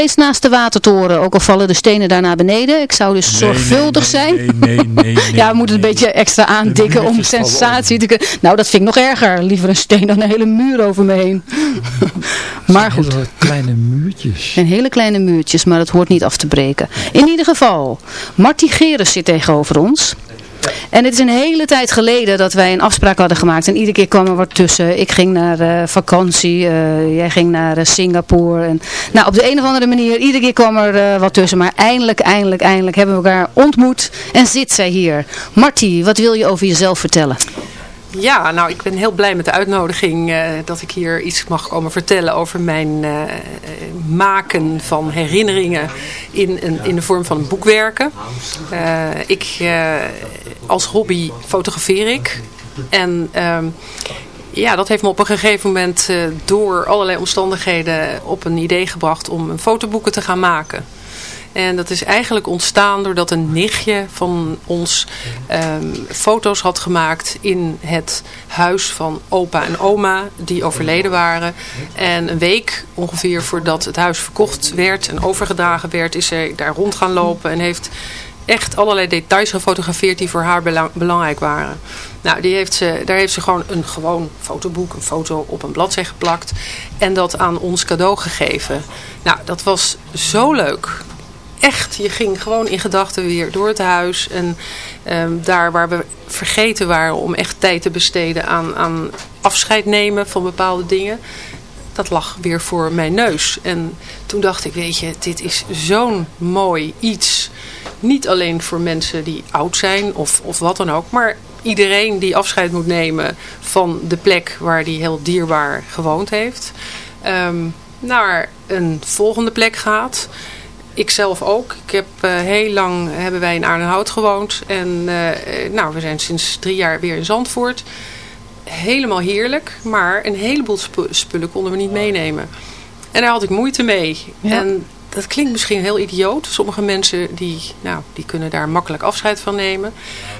Steeds naast de watertoren, ook al vallen de stenen daar naar beneden. Ik zou dus zorgvuldig zijn. Nee, nee, nee, nee, ja, we moeten het een beetje extra aandikken om sensatie te kunnen. Nou, dat vind ik nog erger. Liever een steen dan een hele muur over me heen. maar goed. Hele kleine muurtjes. En hele kleine muurtjes, maar het hoort niet af te breken. In ieder geval, Marty Geres zit tegenover ons. En het is een hele tijd geleden dat wij een afspraak hadden gemaakt. En iedere keer kwam er wat tussen. Ik ging naar uh, vakantie. Uh, jij ging naar uh, Singapore. En, nou, op de een of andere manier, iedere keer kwam er wat tussen. Maar eindelijk, eindelijk, eindelijk hebben we elkaar ontmoet. En zit zij hier. Marty, wat wil je over jezelf vertellen? Ja, nou ik ben heel blij met de uitnodiging uh, dat ik hier iets mag komen vertellen over mijn uh, maken van herinneringen in, een, in de vorm van boekwerken. Ik, als hobby fotografeer ik en ehm, ja, dat heeft me op een gegeven moment door allerlei omstandigheden op een idee gebracht om fotoboeken te gaan maken. En dat is eigenlijk ontstaan doordat een nichtje van ons um, foto's had gemaakt in het huis van opa en oma die overleden waren. En een week ongeveer voordat het huis verkocht werd en overgedragen werd is zij daar rond gaan lopen en heeft echt allerlei details gefotografeerd die voor haar belangrijk waren. Nou, die heeft ze, daar heeft ze gewoon een gewoon fotoboek, een foto op een bladzij geplakt en dat aan ons cadeau gegeven. Nou, dat was zo leuk echt, je ging gewoon in gedachten weer door het huis. En um, daar waar we vergeten waren om echt tijd te besteden aan, aan afscheid nemen van bepaalde dingen. Dat lag weer voor mijn neus. En toen dacht ik, weet je, dit is zo'n mooi iets. Niet alleen voor mensen die oud zijn of, of wat dan ook. Maar iedereen die afscheid moet nemen van de plek waar die heel dierbaar gewoond heeft. Um, naar een volgende plek gaat ik zelf ook. Ik heb uh, heel lang hebben wij in Arnhem-Hout gewoond. En uh, nou, we zijn sinds drie jaar weer in Zandvoort. Helemaal heerlijk. Maar een heleboel spullen konden we niet meenemen. En daar had ik moeite mee. En dat klinkt misschien heel idioot. Sommige mensen die, nou, die kunnen daar makkelijk afscheid van nemen.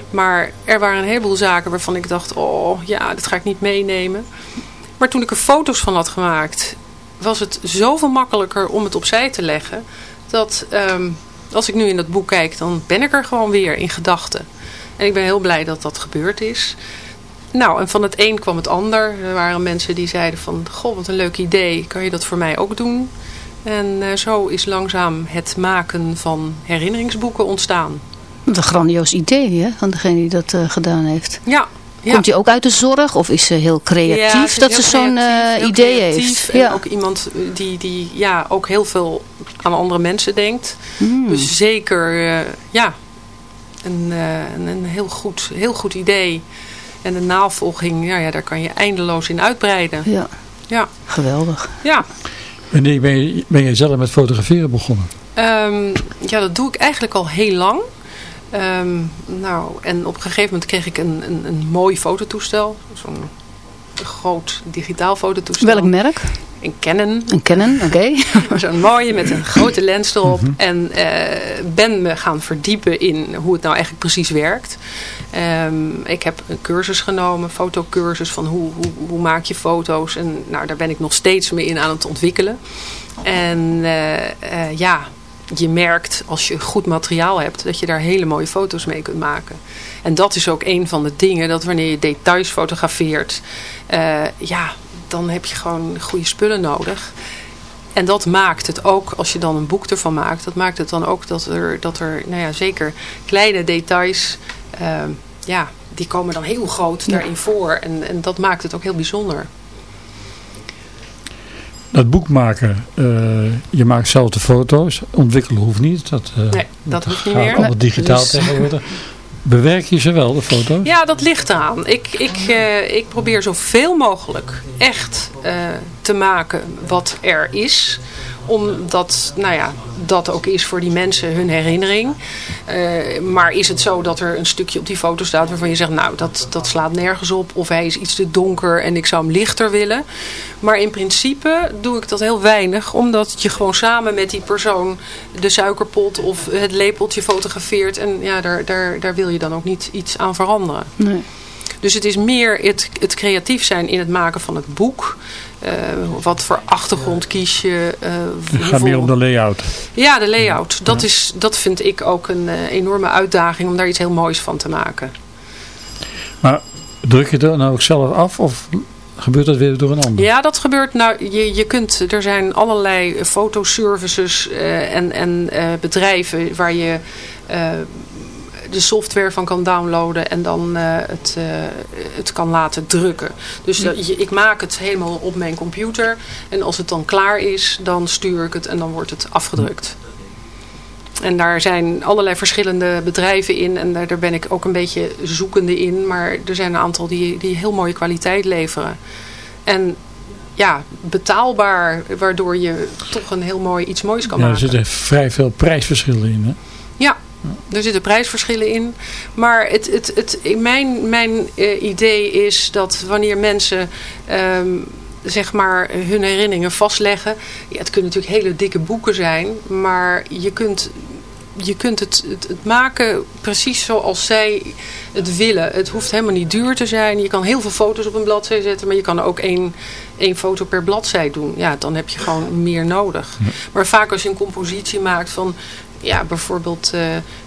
Maar er waren een heleboel zaken waarvan ik dacht... oh ja, dat ga ik niet meenemen. Maar toen ik er foto's van had gemaakt... was het zoveel makkelijker om het opzij te leggen dat ehm, als ik nu in dat boek kijk, dan ben ik er gewoon weer in gedachten. En ik ben heel blij dat dat gebeurd is. Nou, en van het een kwam het ander. Er waren mensen die zeiden van, goh, wat een leuk idee. Kan je dat voor mij ook doen? En uh, zo is langzaam het maken van herinneringsboeken ontstaan. Wat een grandioos idee hè, van degene die dat uh, gedaan heeft. Ja, Komt hij ook uit de zorg of is ze heel creatief dat ze zo'n uh, idee heeft? Ja. ook iemand eh, die, die ja, ook heel veel aan andere mensen denkt. Hmm. Dus zeker uh, ja, een, uh, een heel, goed, heel goed idee. En de navolging, ja, ja, daar kan je eindeloos in uitbreiden. Ja, ja. geweldig. Ja. Wanneer ben je, ben je zelf met fotograferen begonnen? Um, ja, dat doe ik eigenlijk al heel lang. Um, nou, en op een gegeven moment kreeg ik een, een, een mooi fototoestel. Zo'n groot digitaal fototoestel. Welk merk? Een Canon. Een Canon, oké. Okay. Zo'n mooie met een grote lens erop. Mm -hmm. En uh, ben me gaan verdiepen in hoe het nou eigenlijk precies werkt. Um, ik heb een cursus genomen, fotocursus van hoe, hoe, hoe maak je foto's. En nou, daar ben ik nog steeds mee in aan het ontwikkelen. En uh, uh, ja, je merkt als je goed materiaal hebt dat je daar hele mooie foto's mee kunt maken. En dat is ook een van de dingen dat wanneer je details fotografeert, uh, ja, dan heb je gewoon goede spullen nodig. En dat maakt het ook, als je dan een boek ervan maakt, dat maakt het dan ook dat er, dat er nou ja, zeker kleine details, uh, ja, die komen dan heel groot daarin voor. En, en dat maakt het ook heel bijzonder. Dat boek maken, uh, je maakt zelf de foto's. Ontwikkelen hoeft niet. Dat, uh, nee, dat hoeft niet meer. Allemaal digitaal dus... tegenwoordig. Bewerk je ze wel, de foto's? Ja, dat ligt eraan. Ik, ik, uh, ik probeer zoveel mogelijk echt te maken wat er is omdat nou ja, dat ook is voor die mensen hun herinnering. Uh, maar is het zo dat er een stukje op die foto staat waarvan je zegt... nou, dat, dat slaat nergens op of hij is iets te donker en ik zou hem lichter willen. Maar in principe doe ik dat heel weinig. Omdat je gewoon samen met die persoon de suikerpot of het lepeltje fotografeert. En ja, daar, daar, daar wil je dan ook niet iets aan veranderen. Nee. Dus het is meer het, het creatief zijn in het maken van het boek. Uh, wat voor achtergrond kies je? Uh, het gaat meer om de layout. Ja, de layout. Dat, is, dat vind ik ook een uh, enorme uitdaging om daar iets heel moois van te maken. Maar druk je er nou ook zelf af of gebeurt dat weer door een ander? Ja, dat gebeurt. Nou, je, je kunt, er zijn allerlei fotoservices en, en bedrijven waar je de software van kan downloaden en dan uh, het, uh, het kan laten drukken. Dus ik maak het helemaal op mijn computer en als het dan klaar is, dan stuur ik het en dan wordt het afgedrukt. En daar zijn allerlei verschillende bedrijven in en daar, daar ben ik ook een beetje zoekende in. Maar er zijn een aantal die, die heel mooie kwaliteit leveren. En ja, betaalbaar, waardoor je toch een heel mooi iets moois kan ja, maken. Er zitten vrij veel prijsverschillen in, hè? Ja, er zitten prijsverschillen in. Maar het, het, het, mijn, mijn uh, idee is dat wanneer mensen um, zeg maar hun herinneringen vastleggen. Ja, het kunnen natuurlijk hele dikke boeken zijn. Maar je kunt, je kunt het, het, het, maken precies zoals zij het willen. Het hoeft helemaal niet duur te zijn. Je kan heel veel foto's op een bladzij zetten. Maar je kan ook één, één foto per bladzij doen. Ja, dan heb je gewoon meer nodig. Maar vaak als je een compositie maakt van ja, bijvoorbeeld uh,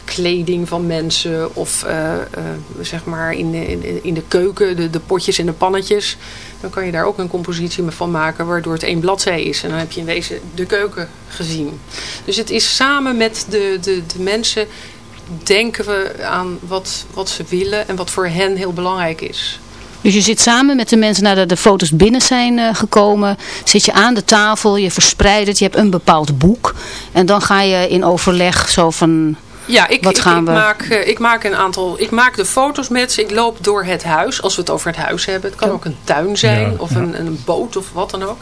kleding van mensen of uh, uh, zeg maar in de, in, in de keuken, de, de potjes en de pannetjes. Dan kan je daar ook een compositie van maken waardoor het één bladzij is. En dan heb je in wezen de keuken gezien. Dus het is samen met de, de, de mensen denken we aan wat, wat ze willen en wat voor hen heel belangrijk is. Dus je zit samen met de mensen nadat de foto's binnen zijn uh, gekomen. Zit je aan de tafel, je verspreidt het, je hebt een bepaald boek. En dan ga je in overleg zo van... Ja, ik, wat ik, gaan ik we... maak, uh, ik maak een aantal. Ik maak de foto's met ze. Ik loop door het huis. Als we het over het huis hebben. Het kan ook een tuin zijn. Ja, of ja. een, een boot of wat dan ook.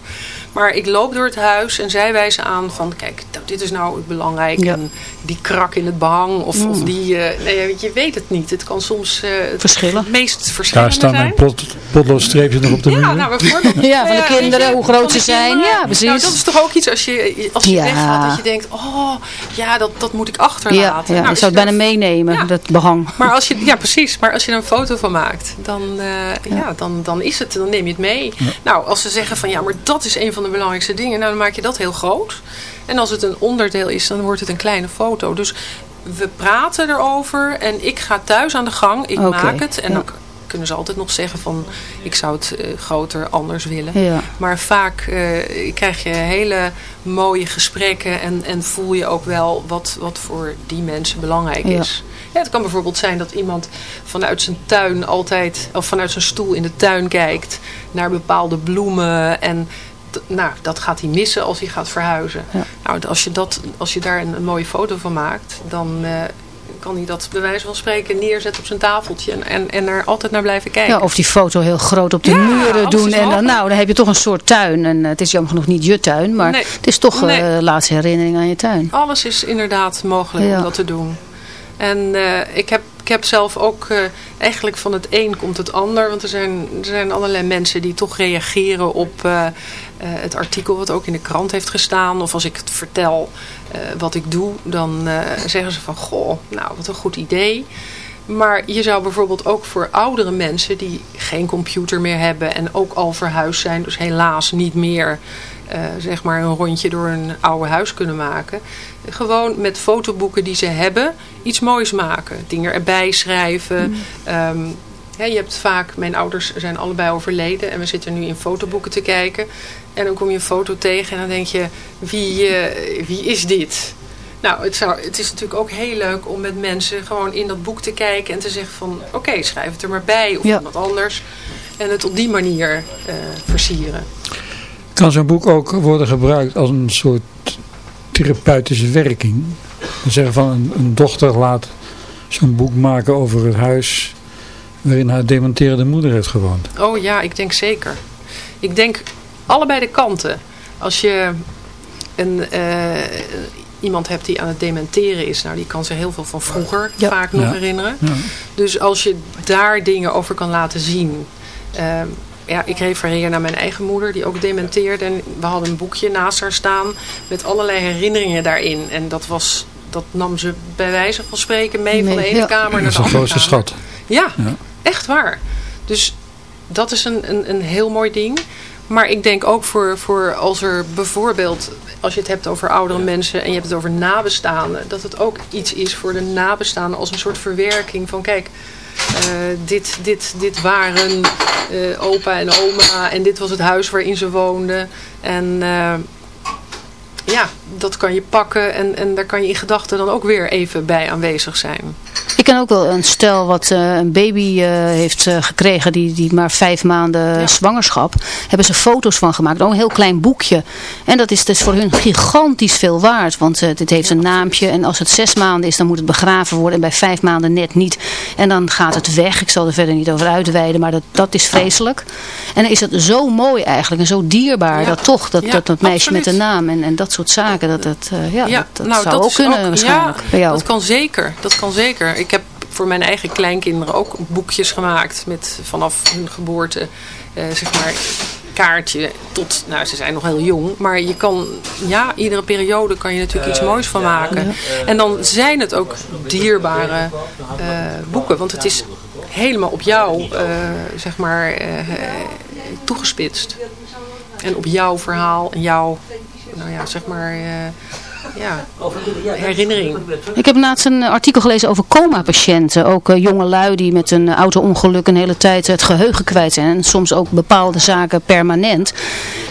Maar ik loop door het huis en zij wijzen aan van kijk, nou, dit is nou belangrijk. Ja. En die krak in het behang of, Mm. of die, uh, nee, je weet het niet. Het kan soms uh, Verschillen. het meest Daar verschillende staan zijn. mijn pot, potloodstreepjes nog op de Ja, muur. nou bijvoorbeeld. Ja, van de kinderen, hoe groot ze zijn. kinderen. Ja, precies. Nou, dat is toch ook iets als je, als je Ja. weggaat dat je denkt, oh, ja, dat, dat moet ik ja, achterlaten. ja Nou, je als zou je het bijna daar- meenemen, Ja. dat behang. maar als je, ja, precies. Maar als je er een foto van maakt, dan, eh, ja. dan, dan is het, dan neem je het mee. Nou, als ze zeggen van ja, maar dat is een van de belangrijkste dingen, nou dan maak je dat heel groot. En als het een onderdeel is, dan wordt het een kleine foto. Dus we praten erover en ik ga thuis aan de gang. Ik maak het. En ja. dan kunnen ze altijd nog zeggen van ik zou het eh, groter, anders willen. Ja. Maar vaak eh, krijg je hele mooie gesprekken en, en voel je ook wel wat, wat voor die mensen belangrijk Ja. is. Ja, het kan bijvoorbeeld zijn dat iemand vanuit zijn tuin altijd, of vanuit zijn stoel in de tuin kijkt naar bepaalde bloemen. En nou, dat gaat hij missen als hij gaat verhuizen. Ja. Nou, als je, dat, als je daar een, een mooie foto van maakt, dan eh, kan hij dat bij wijze van spreken neerzetten op zijn tafeltje en, en, en er altijd naar blijven kijken. Ja, of die foto heel groot op de Ja, muren doen. En dan, nou, dan heb je toch een soort tuin. En eh, het is jammer genoeg niet je tuin, maar Nee. het is toch Nee. eh laatste herinnering aan je tuin. Alles is inderdaad mogelijk Ja. om dat te doen. En ik, heb, ik heb zelf ook eigenlijk van het een komt het ander. Want er zijn, er zijn allerlei mensen die toch reageren op eh, het artikel wat ook in de krant heeft gestaan. Of als ik het vertel eh, wat ik doe, dan eh, zeggen ze van goh, nou wat een goed idee. Maar je zou bijvoorbeeld ook voor oudere mensen die geen computer meer hebben en ook al verhuisd zijn, dus helaas niet meer zeg maar een rondje door een oude huis kunnen maken. Gewoon met fotoboeken die ze hebben iets moois maken. Dingen erbij schrijven. Ehm, ja, je hebt vaak, mijn ouders zijn allebei overleden en we zitten nu in fotoboeken te kijken. En dan kom je een foto tegen en dan denk je, wie, eh, wie is dit? Nou, het, zou, het is natuurlijk ook heel leuk om met mensen gewoon in dat boek te kijken en te zeggen van, oké, schrijf het er maar bij of Ja. wat anders. En het op die manier eh, versieren. Kan zo'n boek ook worden gebruikt als een soort therapeutische werking? We zeggen van een, een dochter laat zo'n boek maken over het huis waarin haar dementerende moeder heeft gewoond. Oh ja, ik denk zeker. Ik denk allebei de kanten. Als je een, eh, iemand hebt die aan het dementeren is, nou die kan zich heel veel van vroeger Ja. vaak nog Ja. herinneren. Ja. Dus als je daar dingen over kan laten zien. ehm, ja, ik refereer naar mijn eigen moeder die ook dementeerde. En we hadden een boekje naast haar staan met allerlei herinneringen daarin. En dat, was, dat nam ze bij wijze van spreken mee van de ene ja. kamer Dat naar is de een andere grootste kamer. schat. Ja, Ja. echt waar. Dus dat is een, een, een heel mooi ding. Maar ik denk ook voor, voor als er bijvoorbeeld, als je het hebt over oudere mensen en je hebt het over nabestaanden, dat het ook iets is voor de nabestaanden als een soort verwerking van kijk, uh, dit, dit, dit waren uh, opa en oma en dit was het huis waarin ze woonden. En uh, ja, dat kan je pakken en, en daar kan je in gedachten dan ook weer even bij aanwezig zijn. Ik ken ook wel een stel wat uh, een baby uh, heeft uh, gekregen, die, die maar vijf maanden ja. zwangerschap. Hebben ze foto's van gemaakt, ook een heel klein boekje. En dat is dus voor hun gigantisch veel waard, want dit heeft een naampje. En als het zes maanden is, dan moet het begraven worden. En bij vijf maanden net niet. En dan gaat het weg. Ik zal er verder niet over uitweiden, maar dat, dat is vreselijk. En dan is het zo mooi eigenlijk en zo dierbaar, ja. dat toch, dat, dat, dat meisje absoluut. met een naam en, en dat soort zaken. Dat, dat, ja, ja, dat, dat nou, zou dat ook is kunnen ook, waarschijnlijk ja, bij jou. Dat kan zeker, dat kan zeker. Ik heb voor mijn eigen kleinkinderen ook boekjes gemaakt met vanaf hun geboorte, uh, zeg maar, kaartje tot, nou ze zijn nog heel jong, maar je kan, ja, iedere periode kan je natuurlijk iets moois van maken. En dan zijn het ook dierbare uh, boeken, want het is helemaal op jou, uh, zeg maar, toegespitst. En op jouw verhaal en jouw, nou ja, zeg maar ja, herinnering. Ik heb laatst een artikel gelezen over coma-patiënten. Ook uh, jonge lui die met een auto-ongeluk een hele tijd het geheugen kwijt zijn. En soms ook bepaalde zaken permanent.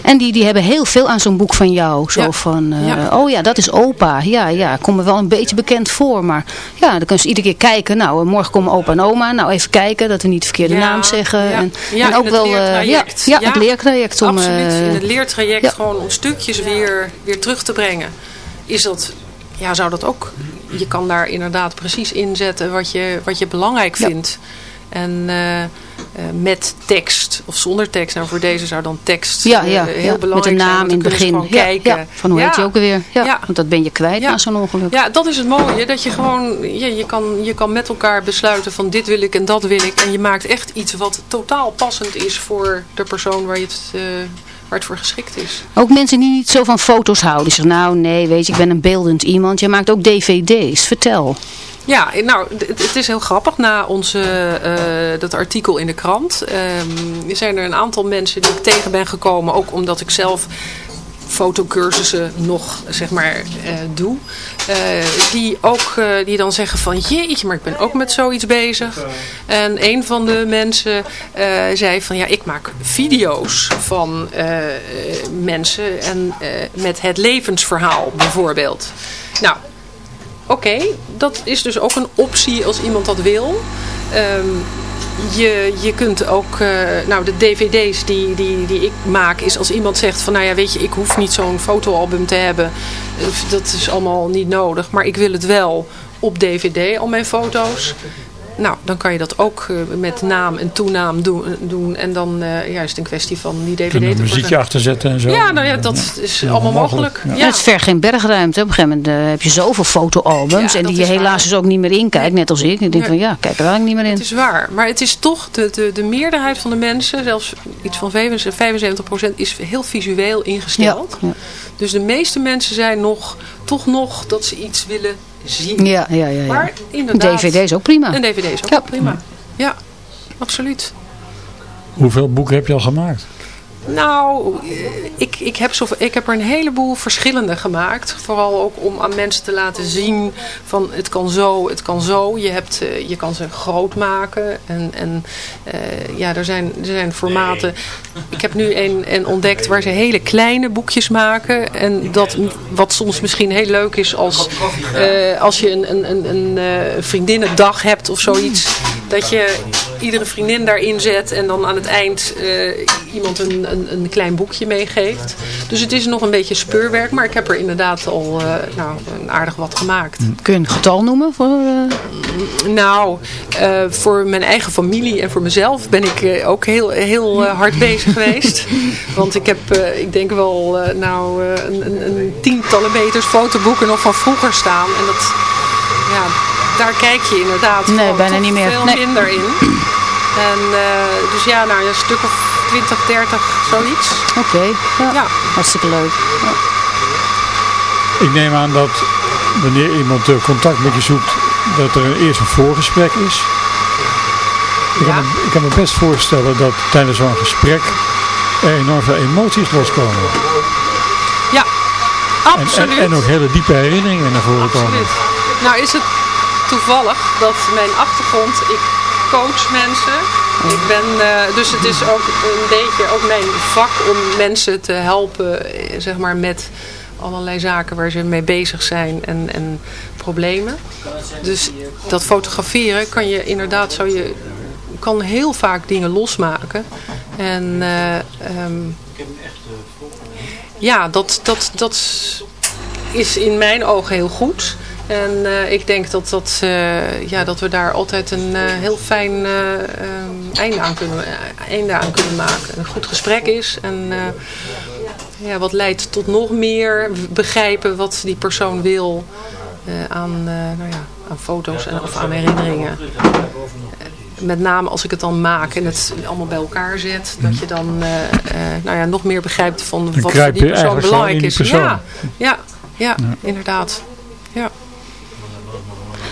En die, die hebben heel veel aan zo'n boek van jou. Zo Ja. van, uh, Ja. oh ja, dat is opa. Ja, ja, kom me wel een beetje bekend voor. Maar ja, dan kunnen ze iedere keer kijken. Nou, morgen komen opa en oma. Nou, even kijken dat we niet de verkeerde Ja, naam zeggen. ja. En, Ja, en in ook het wel, uh, ja, leertraject. ja, Ja. het leertraject. Om, Absoluut, in het leertraject ja. gewoon om stukjes weer, weer terug te brengen. Is dat, ja, zou dat ook, je kan daar inderdaad precies inzetten wat je, wat je belangrijk Ja. vindt. En eh, eh, met tekst of zonder tekst. Nou, voor deze zou dan tekst ja, eh, heel ja, met belangrijk een zijn. naam want in dan het begin. gewoon Ja, kijken. ja, van hoe heet je ook alweer? Ja. Want dat ben je kwijt Ja. na zo'n ongeluk. Ja, dat is het mooie. Dat je gewoon, je, je, kan, je kan met elkaar besluiten van dit wil ik en dat wil ik. En je maakt echt iets wat totaal passend is voor de persoon waar, je het, waar het voor geschikt is. Ook mensen die niet zo van foto's houden. Die zeggen, nou nee, weet je, ik ben een beeldend iemand. Je maakt ook dvd's. Vertel. Ja, nou, het is heel grappig. Na onze, eh, dat artikel in de krant ehm, zijn er een aantal mensen die ik tegen ben gekomen. Ook omdat ik zelf fotocursussen nog, zeg maar, eh, doe. Eh, die ook, eh, die dan zeggen van, jeetje, maar ik ben ook met zoiets bezig. En een van de mensen zei van, ja, ik maak video's van mensen en met het levensverhaal bijvoorbeeld. Nou, Oké, dat is dus ook een optie als iemand dat wil. Ehm, je, je kunt ook, eh, nou de dvd's die, die, die ik maak is als iemand zegt van nou ja weet je ik hoef niet zo'n fotoalbum te hebben. Eh, Dat is allemaal niet nodig, maar ik wil het wel op dvd al mijn foto's. Nou, dan kan je dat ook eh, met naam en toenaam doen. doen en dan eh ja, is het een kwestie van die dvd Kunnen een muziekje achter zetten en zo. Ja, nou ja, dat is Ja, allemaal mogelijk. mogelijk. Ja. Ja. Het vergt geen bergruimte. Op een gegeven moment eh, heb je zoveel fotoalbums. Ja, en die je waar. helaas dus ook niet meer inkijkt. Net als ik. Ik denk van ja, kijk er eigenlijk niet meer in. Het is waar, maar het is toch, de, de, de meerderheid van de mensen, zelfs iets van 75%, is heel visueel Ja, ingesteld. ja. Dus de meeste mensen zijn nog, toch nog dat ze iets willen zien. ja, ja, ja. ja. Maar Een inderdaad, DVD is ook prima. een dvd is ook Ja. prima. Ja, absoluut. Hoeveel boeken heb je al gemaakt? Nou, ik, ik, heb zo, ik heb er een heleboel verschillende gemaakt. Vooral ook om aan mensen te laten zien van het kan zo, het kan zo. Je, hebt, eh, je kan ze groot maken. En, en eh, ja, er zijn, er zijn formaten. Ik heb nu een, een ontdekt waar ze hele kleine boekjes maken. En dat wat soms misschien heel leuk is als, eh, als je een, een, een, een vriendinnendag hebt of zoiets. Dat je iedere vriendin daarin zet en dan aan het eind eh, iemand een, een, een klein boekje meegeeft. Dus het is nog een beetje speurwerk, maar ik heb er inderdaad al eh, nou, een aardig wat gemaakt. Kun je een getal noemen? Voor, eh, Nou, voor mijn eigen familie en voor mezelf ben ik ook heel, heel hard bezig geweest. Want ik heb, ik denk wel, nou, een, een, een tientallen meters fotoboeken nog van vroeger staan. En dat, ja, daar kijk je inderdaad Nee, bijna niet meer. veel Nee. minder in. En eh, dus ja, nou, een stuk of 20, 30, zoiets. Oké, ja. Ja. hartstikke leuk. Ik neem aan dat wanneer iemand eh, contact met je zoekt, dat er eerst een voorgesprek is. Ik, kan me, ik kan me best voorstellen dat tijdens zo'n gesprek er enorm veel emoties loskomen. Ja, absoluut. En, en, ook hele diepe herinneringen naar voren komen. Nou is het toevallig dat mijn achtergrond, ik coach mensen. Ik ben, uh, dus het is ook een beetje ook mijn vak om mensen te helpen eh, zeg maar, met allerlei zaken waar ze mee bezig zijn en, en problemen. Dus dat fotograferen kan je inderdaad, zou je, kan heel vaak dingen losmaken. En uh, um, ja, dat, dat, dat is in mijn ogen heel goed. En uh, ik denk dat, dat, uh, ja, dat we daar altijd een uh, heel fijn um, einde, aan kunnen, einde aan kunnen maken. Een goed gesprek is. En ja, wat leidt tot nog meer begrijpen wat die persoon wil aan, nou ja, aan foto's en, of aan herinneringen. Met name als ik het dan maak en het allemaal bij elkaar zet. Dat je dan nou ja, nog meer begrijpt van wat voor die persoon belangrijk is. Ja, ja, ja, ja, inderdaad. Ja.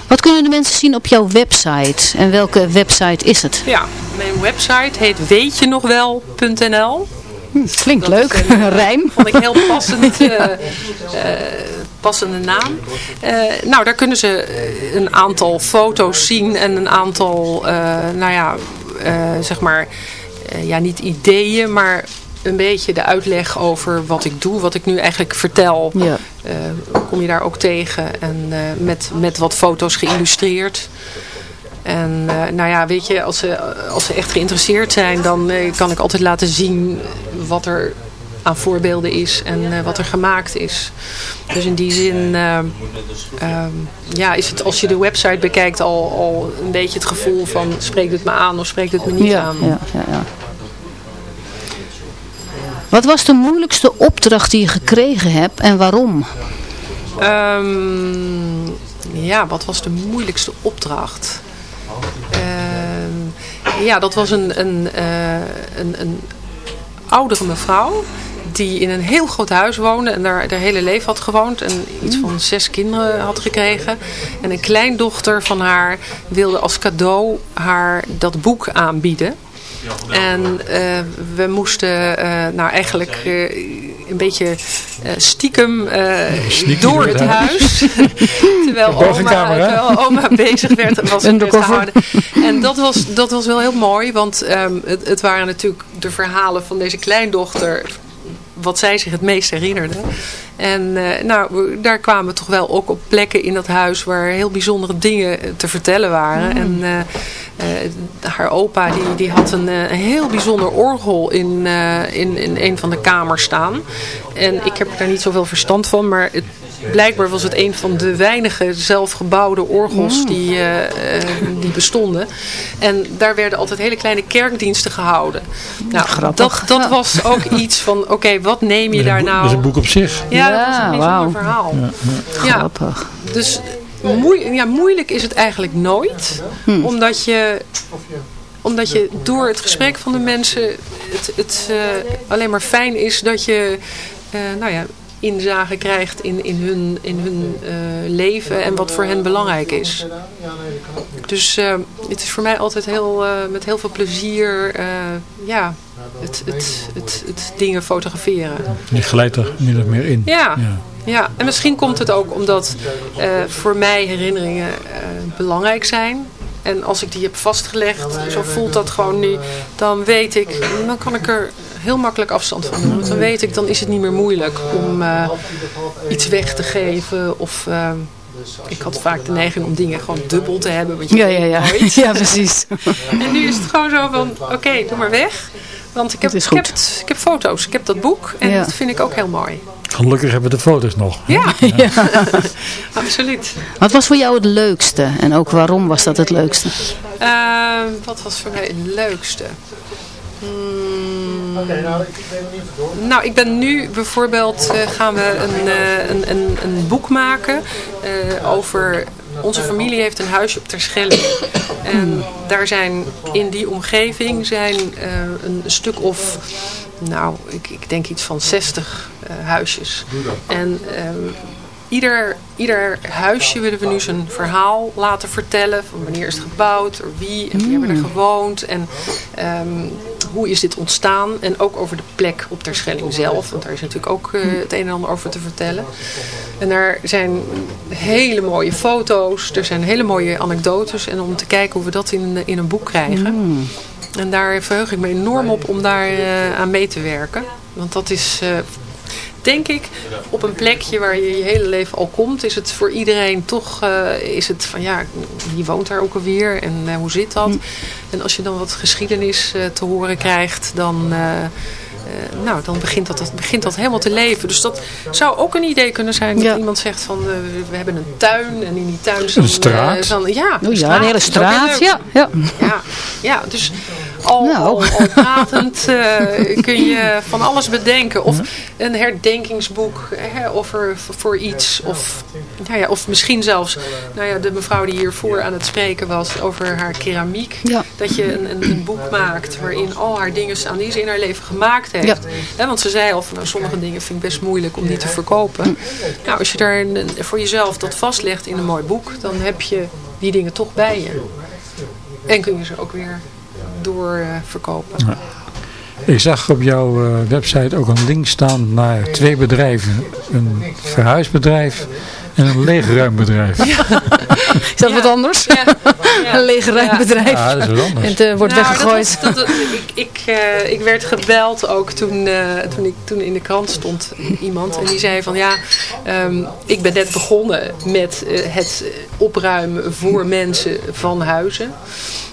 Wat kunnen de mensen zien op jouw website? En welke website is het? Ja, mijn website heet weetjenogwel.nl hm, Klinkt leuk, een, rijm. Vond ik heel passend, uh, uh, passende naam. Uh, nou, daar kunnen ze een aantal foto's zien en een aantal, nou ja, zeg maar, ja, niet ideeën, maar een beetje de uitleg over wat ik doe, wat ik nu eigenlijk vertel, ja. uh, kom je daar ook tegen. En uh, met, met wat foto's geïllustreerd. En uh, nou ja, weet je, als ze, als ze echt geïnteresseerd zijn, dan kan ik altijd laten zien wat er aan voorbeelden is en wat er gemaakt is. Dus in die zin ja, is het als je de website bekijkt al, al een beetje het gevoel van spreekt het me aan of spreekt het me niet ja, aan. Ja, ja, ja. Wat was de moeilijkste opdracht die je gekregen hebt en waarom? Um, ja, wat was de moeilijkste opdracht? Uh, ja, dat was een, een, uh, een, een oudere mevrouw die in een heel groot huis woonde en daar haar hele leven had gewoond en iets van zes kinderen had gekregen. En een kleindochter van haar wilde als cadeau haar dat boek aanbieden. En uh, we moesten uh, nou eigenlijk uh, een beetje stiekem door het huis. terwijl, oma, terwijl oma bezig werd en was werd gehouden. En dat was, dat was wel heel mooi. Want um, het, het waren natuurlijk de verhalen van deze kleindochter wat zij zich het meest herinnerde. En uh, nou, daar kwamen we toch wel ook op plekken in dat huis waar heel bijzondere dingen te vertellen waren. Mm. En uh, haar opa die, die had een, een heel bijzonder orgel in, in, in een van de kamers staan. En ik heb daar niet zoveel verstand van, maar het blijkbaar was het een van de weinige zelfgebouwde orgels mm. die, uh, die bestonden. En daar werden altijd hele kleine kerkdiensten gehouden. Nou, dat, dat was ook iets van, oké, okay, wat neem je daar nou... Dat is een boek op zich. Ja, ja dat is een bijzonder wow. verhaal. Ja, ja. Grappig. Dus moe ja, moeilijk is het eigenlijk nooit. Hm. Omdat je omdat je door het gesprek van de mensen het, het uh, alleen maar fijn is dat je uh, nou ja, inzage krijgt in, in hun, in hun uh, leven en wat voor hen belangrijk is. Dus uh, het is voor mij altijd heel, uh, met heel veel plezier ja, het, het, het, het, dingen fotograferen. Je glijdt er min of meer in. Ja, ja. ja. en misschien komt het ook omdat voor mij herinneringen belangrijk zijn. En als ik die heb vastgelegd, zo voelt dat gewoon nu, dan weet ik, dan kan ik er heel makkelijk afstand van doen. Want dan weet ik, dan is het niet meer moeilijk om uh, iets weg te geven. Of uh, ik had vaak de neiging om dingen gewoon dubbel te hebben. Want je ja, ja, ja. ja, precies. en nu is het gewoon zo van, oké, okay, doe maar weg. Want ik heb, ik, heb, ik heb foto's, ik heb dat boek en ja. dat vind ik ook heel mooi. Gelukkig hebben we de foto's nog. Ja, ja. absoluut. Wat was voor jou het leukste en ook waarom was dat het leukste? Uh, wat was voor mij het leukste? Hmm. Oké, nou, ik ben niet door. Nou, ik ben nu bijvoorbeeld, uh, gaan we een, uh, een, een, een, boek maken uh, over... Onze familie heeft een huisje op Terschelling. En daar zijn in die omgeving zijn een stuk of... Nou, ik, ik denk iets van 60 huisjes. En... Um, ieder, ieder huisje willen we nu zijn verhaal laten vertellen. Van wanneer is het gebouwd, door wie en wie hebben er gewoond. En ehm, hoe is dit ontstaan. En ook over de plek op Terschelling zelf. Want daar is natuurlijk ook uh, het een en ander over te vertellen. En daar zijn hele mooie foto's. Er zijn hele mooie anekdotes. En om te kijken hoe we dat in, in een boek krijgen. Mm. En daar verheug ik me enorm op om daar uh, aan mee te werken. Want dat is uh, denk ik, op een plekje waar je je hele leven al komt, is het voor iedereen toch, uh, is het van ja, wie woont daar ook alweer en uh, hoe zit dat? En als je dan wat geschiedenis uh, te horen krijgt, dan... Uh, nou, dan begint dat, dat, begint dat helemaal te leven. Dus dat zou ook een idee kunnen zijn dat ja. iemand zegt van uh, we hebben een tuin en in die tuin is een straat. Uh, dan, ja, oh, ja, straat, een hele straat. Ja, ja. Ja, ja, dus al, nou. al, al pratend kun je van alles bedenken. Of een herdenkingsboek hè, of er, voor iets. Of, nou ja, of misschien zelfs nou ja, de mevrouw die hiervoor aan het spreken was over haar keramiek. Ja. Dat je een, een, een boek maakt waarin al haar dingen staan die ze in haar leven gemaakt heeft. Ja. He, want ze zei al, van, nou, sommige dingen vind ik best moeilijk om die te verkopen. Nou, als je daar een, voor jezelf dat vastlegt in een mooi boek, dan heb je die dingen toch bij je. En kun je ze ook weer doorverkopen. Ja. Ik zag op jouw uh, website ook een link staan naar twee bedrijven. Een verhuisbedrijf en een leegruimbedrijf. Ja. Is dat Ja. wat anders? Ja. Ja. een leegruimbedrijf. Ja, dat is wat anders. En het eh, wordt Nou, weggegooid. dat was- dat- ik, ik, eh, ik werd gebeld ook toen, eh, toen ik toen in de krant stond iemand. En die zei van ja, ehm, ik ben net begonnen met het opruimen voor mensen van huizen.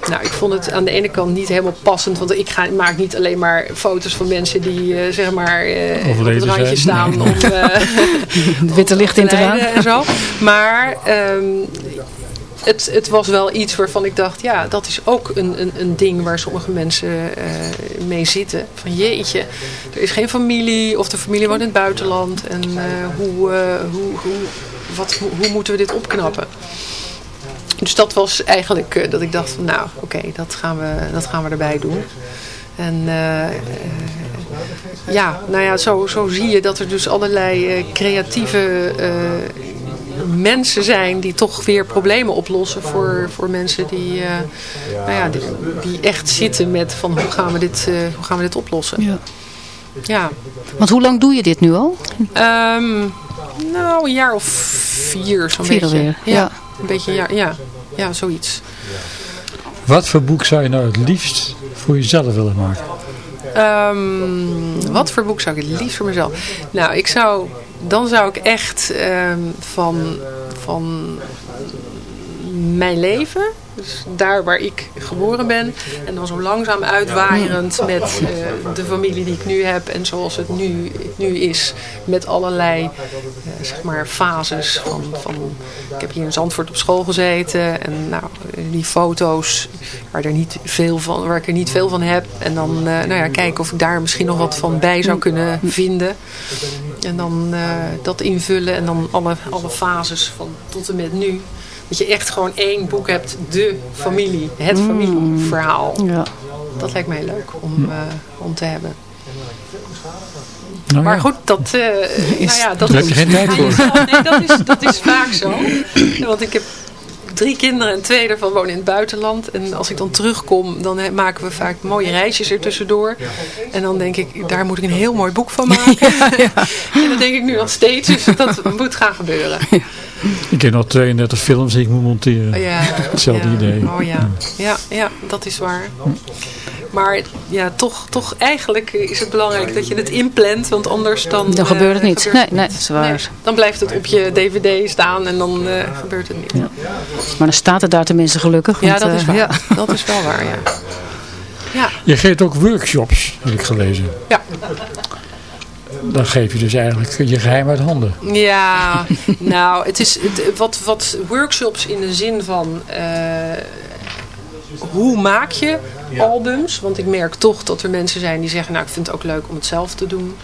Nou, ik vond het aan de ene kant niet helemaal passend. Want ik, ga, maak niet alleen maar foto's van mensen die zeg maar eh, op het randje zijn. staan. Nee. Om, eh, Het witte licht in te gaan. en zo. Maar ehm, het, het was wel iets waarvan ik dacht, ja, dat is ook een, een, een ding waar sommige mensen eh, mee zitten. Van jeetje, er is geen familie of de familie woont in het buitenland. En eh, hoe, eh, hoe, hoe, wat, hoe, moeten we dit opknappen? Dus dat was eigenlijk dat ik dacht van nou, oké, dat, gaan we, dat gaan we erbij doen. En ja, nou ja, zo, zo zie je dat er dus allerlei creatieve mensen zijn die toch weer problemen oplossen voor, voor mensen die, eh, nou ja, die, die echt zitten met van hoe gaan we dit, eh, hoe gaan we dit oplossen. Ja. Ja, Want hoe lang doe je dit nu al? Ehm, nou een jaar of vier zo'n Vier beetje. alweer, Ja, ja. een beetje, ja, ja, ja, zoiets. Wat voor boek zou je nou het liefst voor jezelf willen maken? Ehm, wat voor boek zou ik het liefst voor mezelf? Nou, ik zou, dan zou ik echt ehm, van, van mijn leven, dus daar waar ik geboren ben, en dan zo langzaam uitwaaierend met eh, de familie die ik nu heb en zoals het nu, nu is, met allerlei eh, zeg maar fases van, van, ik heb hier in Zandvoort op school gezeten en nou, die foto's waar, er niet veel van, waar ik er niet veel van heb en dan eh, nou ja, kijken of ik daar misschien nog wat van bij zou kunnen vinden en dan eh, dat invullen en dan alle, alle fases van tot en met nu. Dat je echt gewoon één boek hebt, de familie, het familieverhaal. Ja. Dat lijkt mij leuk om, eh, om te hebben. Nou Maar ja, goed, dat, eh, nou ja, dat, Daar heb je geen tijd voor. Nee, dat is, dat is vaak zo. Want ik heb drie kinderen en twee daarvan wonen in het buitenland. En als ik dan terugkom, dan maken we vaak mooie reisjes er tussendoor. En dan denk ik, daar moet ik een heel mooi boek van maken. En dat denk ik nu nog steeds. Dus dat moet gaan gebeuren. Ik heb nog 32 films die ik moet monteren. Ja, Hetzelfde ja. idee. Oh ja. ja, ja, dat is waar. Maar ja, toch, toch eigenlijk is het belangrijk dat je het inplant, want anders dan... Dan eh, gebeurt het niet. gebeurt Nee, het nee, niet. dat is waar. Nee, dan blijft het op je dvd staan en dan eh, gebeurt het niet. Ja, Maar dan staat het daar tenminste gelukkig. want, dat is eh, waar. ja. Dat is wel waar, ja. Ja, Je geeft ook workshops, heb ik gelezen. ja. Dan geef je dus eigenlijk je geheim uit handen. Ja, nou, het is het, wat, wat workshops in de zin van eh, hoe maak je albums? Want ik merk toch dat er mensen zijn die zeggen, nou, ik vind het ook leuk om het zelf te doen.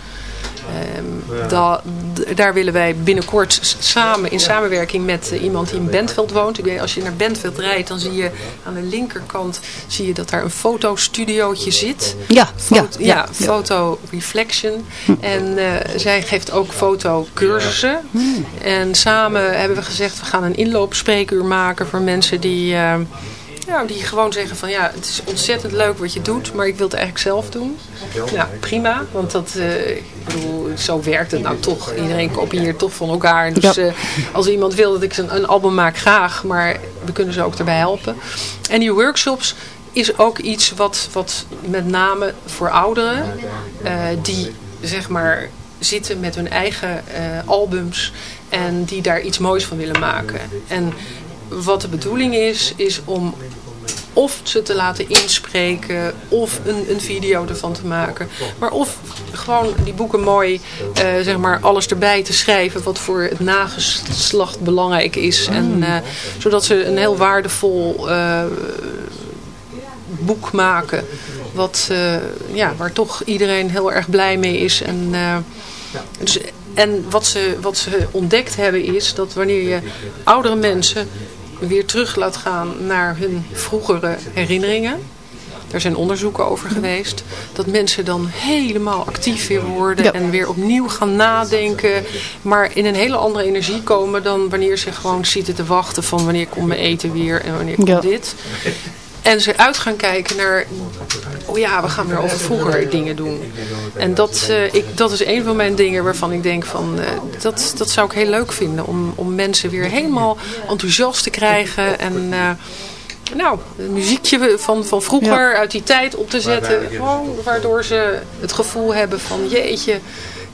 Da, daar willen wij binnenkort samen in samenwerking met iemand die in Bentveld woont. Ik weet, als je naar Bentveld rijdt, dan zie je aan de linkerkant zie je dat daar een fotostudiootje zit. Ja, ja, ja, foto reflection. En zij geeft ook fotocursussen. Hmm. En samen hebben we gezegd, we gaan een inloopspreekuur maken voor mensen die ja, die gewoon zeggen van ja, het is ontzettend leuk wat je doet, maar ik wil het eigenlijk zelf doen. Ja, prima, want dat, uh, ik bedoel, zo werkt het nou toch. Iedereen kopieert toch van elkaar. Dus uh, als iemand wil dat ik een, een album maak, graag, maar we kunnen ze ook erbij helpen. En die workshops is ook iets wat, wat met name voor ouderen, uh, die zeg maar zitten met hun eigen albums en die daar iets moois van willen maken. En wat de bedoeling is, is om of ze te laten inspreken of een, een video ervan te maken. Maar of gewoon die boeken mooi, uh, zeg maar, alles erbij te schrijven wat voor het nageslacht belangrijk is. En, uh, zodat ze een heel waardevol uh, boek maken. Wat, ja, waar toch iedereen heel erg blij mee is. En, dus, en wat ze, wat ze ontdekt hebben is dat wanneer je oudere mensen weer terug laat gaan naar hun vroegere herinneringen. Daar zijn onderzoeken over geweest. Dat mensen dan helemaal actief weer worden. En weer opnieuw gaan nadenken. Maar in een hele andere energie komen dan wanneer ze gewoon zitten te wachten van wanneer komt mijn eten weer en wanneer komt dit. En ze uit gaan kijken naar, oh ja, we gaan weer over vroeger dingen doen. En dat, uh, ik, dat is een van mijn dingen waarvan ik denk van, uh, dat, dat zou ik heel leuk vinden. Om, om mensen weer helemaal enthousiast te krijgen. En uh, nou, een muziekje van, van vroeger uit die tijd op te zetten. Gewoon waardoor ze het gevoel hebben van, jeetje,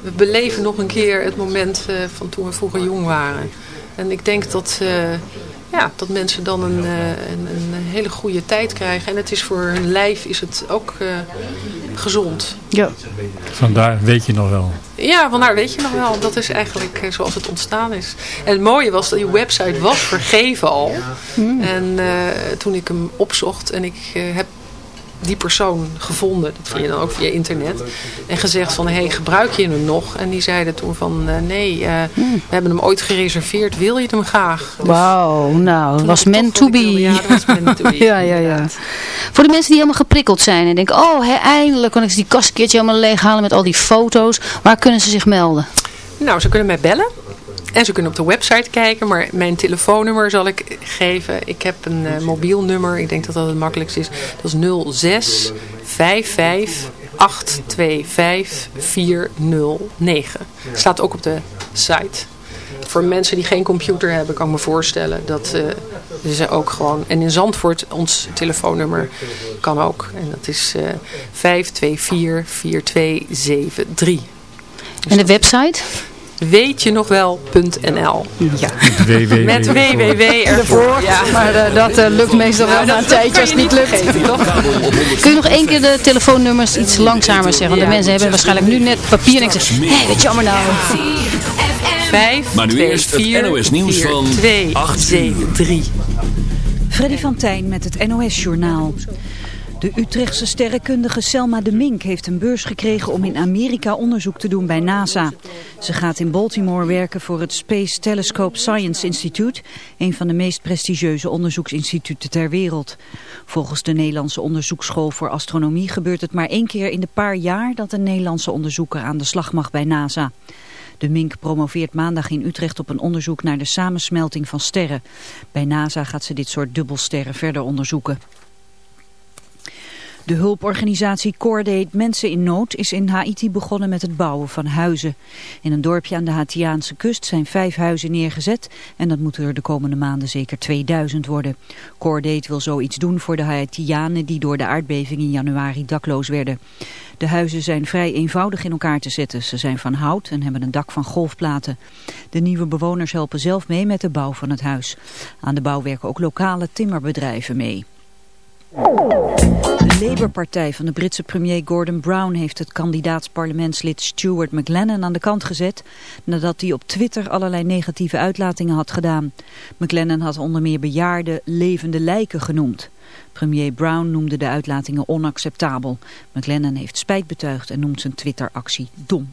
we beleven nog een keer het moment van toen we vroeger jong waren. En ik denk dat ja, dat mensen dan een, eh, een, een, hele goede tijd krijgen. En het is voor hun lijf is het ook uh, gezond. Ja. Vandaar weet je nog wel. Ja, vandaar weet je nog wel. Dat is eigenlijk uh, zoals het ontstaan is. En het mooie was dat die website was vergeven al. Hmm. En toen ik hem opzocht en ik heb die persoon gevonden. Dat vind je dan ook via internet. En gezegd van, hé, hey, gebruik je hem nog? En die zeiden toen van, uh, nee, uh, we hebben hem ooit gereserveerd. Wil je hem graag? Dus Wauw, nou, was meant to be. Ja, was meant to be. ja, ja, ja. Voor de mensen die helemaal geprikkeld zijn en denken, oh, he, eindelijk kan ik die kast een keertje helemaal leeghalen met al die foto's. Waar kunnen ze zich melden? Nou, ze kunnen mij bellen. En ze kunnen op de website kijken, maar mijn telefoonnummer zal ik geven. Ik heb een uh, mobiel nummer, ik denk dat dat het makkelijkste is. Dat is 06 55 825 409. Staat ook op de site. Voor mensen die geen computer hebben, kan ik me voorstellen dat uh, ze ook gewoon... En in Zandvoort, ons telefoonnummer kan ook. En dat is uh, 524 4273. En de website? weetjenogwel.nl. Ja. Met www ervoor. Ja. Maar uh, dat uh, lukt meestal wel na een tijdje als het niet lukt. Kun je nog één keer de telefoonnummers iets langzamer zeggen? Want de mensen hebben waarschijnlijk nu net papier en ik zeg, hé, hey, weet je allemaal nou. 5, maar nu 2, eerst 4, het NOS nieuws 4, van 2, 8, 7, 3. Freddy van Tijn met het NOS Journaal. De Utrechtse sterrenkundige Selma de Mink heeft een beurs gekregen om in Amerika onderzoek te doen bij NASA. Ze gaat in Baltimore werken voor het Space Telescope Science Institute, een van de meest prestigieuze onderzoeksinstituten ter wereld. Volgens de Nederlandse Onderzoeksschool voor Astronomie gebeurt het maar één keer in de paar jaar dat een Nederlandse onderzoeker aan de slag mag bij NASA. De Mink promoveert maandag in Utrecht op een onderzoek naar de samensmelting van sterren. Bij NASA gaat ze dit soort dubbelsterren verder onderzoeken. De hulporganisatie Cordate Mensen in Nood is in Haiti begonnen met het bouwen van huizen. In een dorpje aan de Haitiaanse kust zijn vijf huizen neergezet en dat moeten er de komende maanden zeker 2000 worden. Cordate wil zoiets doen voor de Haitianen die door de aardbeving in januari dakloos werden. De huizen zijn vrij eenvoudig in elkaar te zetten. Ze zijn van hout en hebben een dak van golfplaten. De nieuwe bewoners helpen zelf mee met de bouw van het huis. Aan de bouw werken ook lokale timmerbedrijven mee. De Labour-partij van de Britse premier Gordon Brown heeft het kandidaats-parlementslid Stuart McLennan aan de kant gezet nadat hij op Twitter allerlei negatieve uitlatingen had gedaan. McLennan had onder meer bejaarde levende lijken genoemd. Premier Brown noemde de uitlatingen onacceptabel. McLennan heeft spijt betuigd en noemt zijn Twitter-actie dom.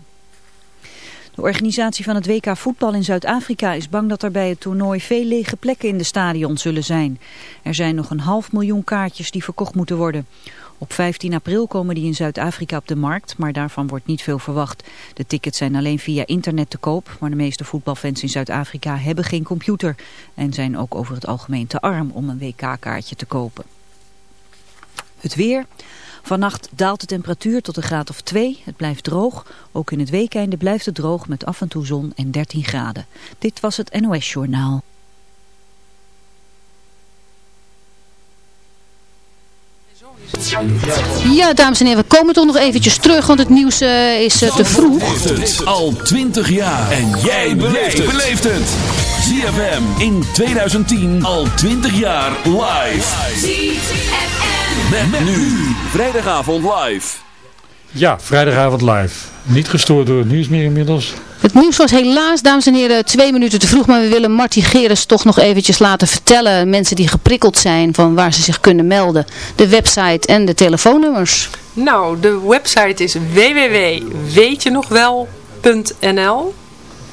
De organisatie van het WK voetbal in Zuid-Afrika is bang dat er bij het toernooi veel lege plekken in de stadion zullen zijn. Er zijn nog een half miljoen kaartjes die verkocht moeten worden. Op 15 april komen die in Zuid-Afrika op de markt, maar daarvan wordt niet veel verwacht. De tickets zijn alleen via internet te koop, maar de meeste voetbalfans in Zuid-Afrika hebben geen computer. En zijn ook over het algemeen te arm om een WK-kaartje te kopen. Het weer... Vannacht daalt de temperatuur tot een graad of 2. Het blijft droog. Ook in het weekende blijft het droog met af en toe zon en 13 graden. Dit was het NOS Journaal. Ja, dames en heren, we komen toch nog eventjes terug, want het nieuws uh, is uh, te vroeg. Het al 20 jaar en jij beleeft het. ZFM in 2010 al 20 jaar live. ZFM. Met, nu vrijdagavond live. Ja, vrijdagavond live. Niet gestoord door het nieuws meer inmiddels. Het nieuws was helaas, dames en heren, twee minuten te vroeg. Maar we willen Marty Geres toch nog eventjes laten vertellen. Mensen die geprikkeld zijn van waar ze zich kunnen melden. De website en de telefoonnummers. Nou, de website is www.weetjenogwel.nl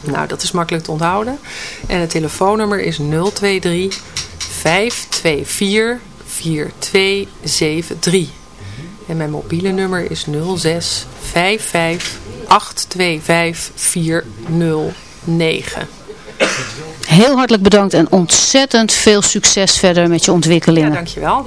Nou, dat is makkelijk te onthouden. En het telefoonnummer is 023 524 4273. En mijn mobiele nummer is 06 55 825 409. Heel hartelijk bedankt en ontzettend veel succes verder met je ontwikkelingen. Ja, dankjewel.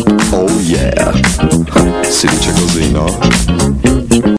Oh yeah, si dice così no?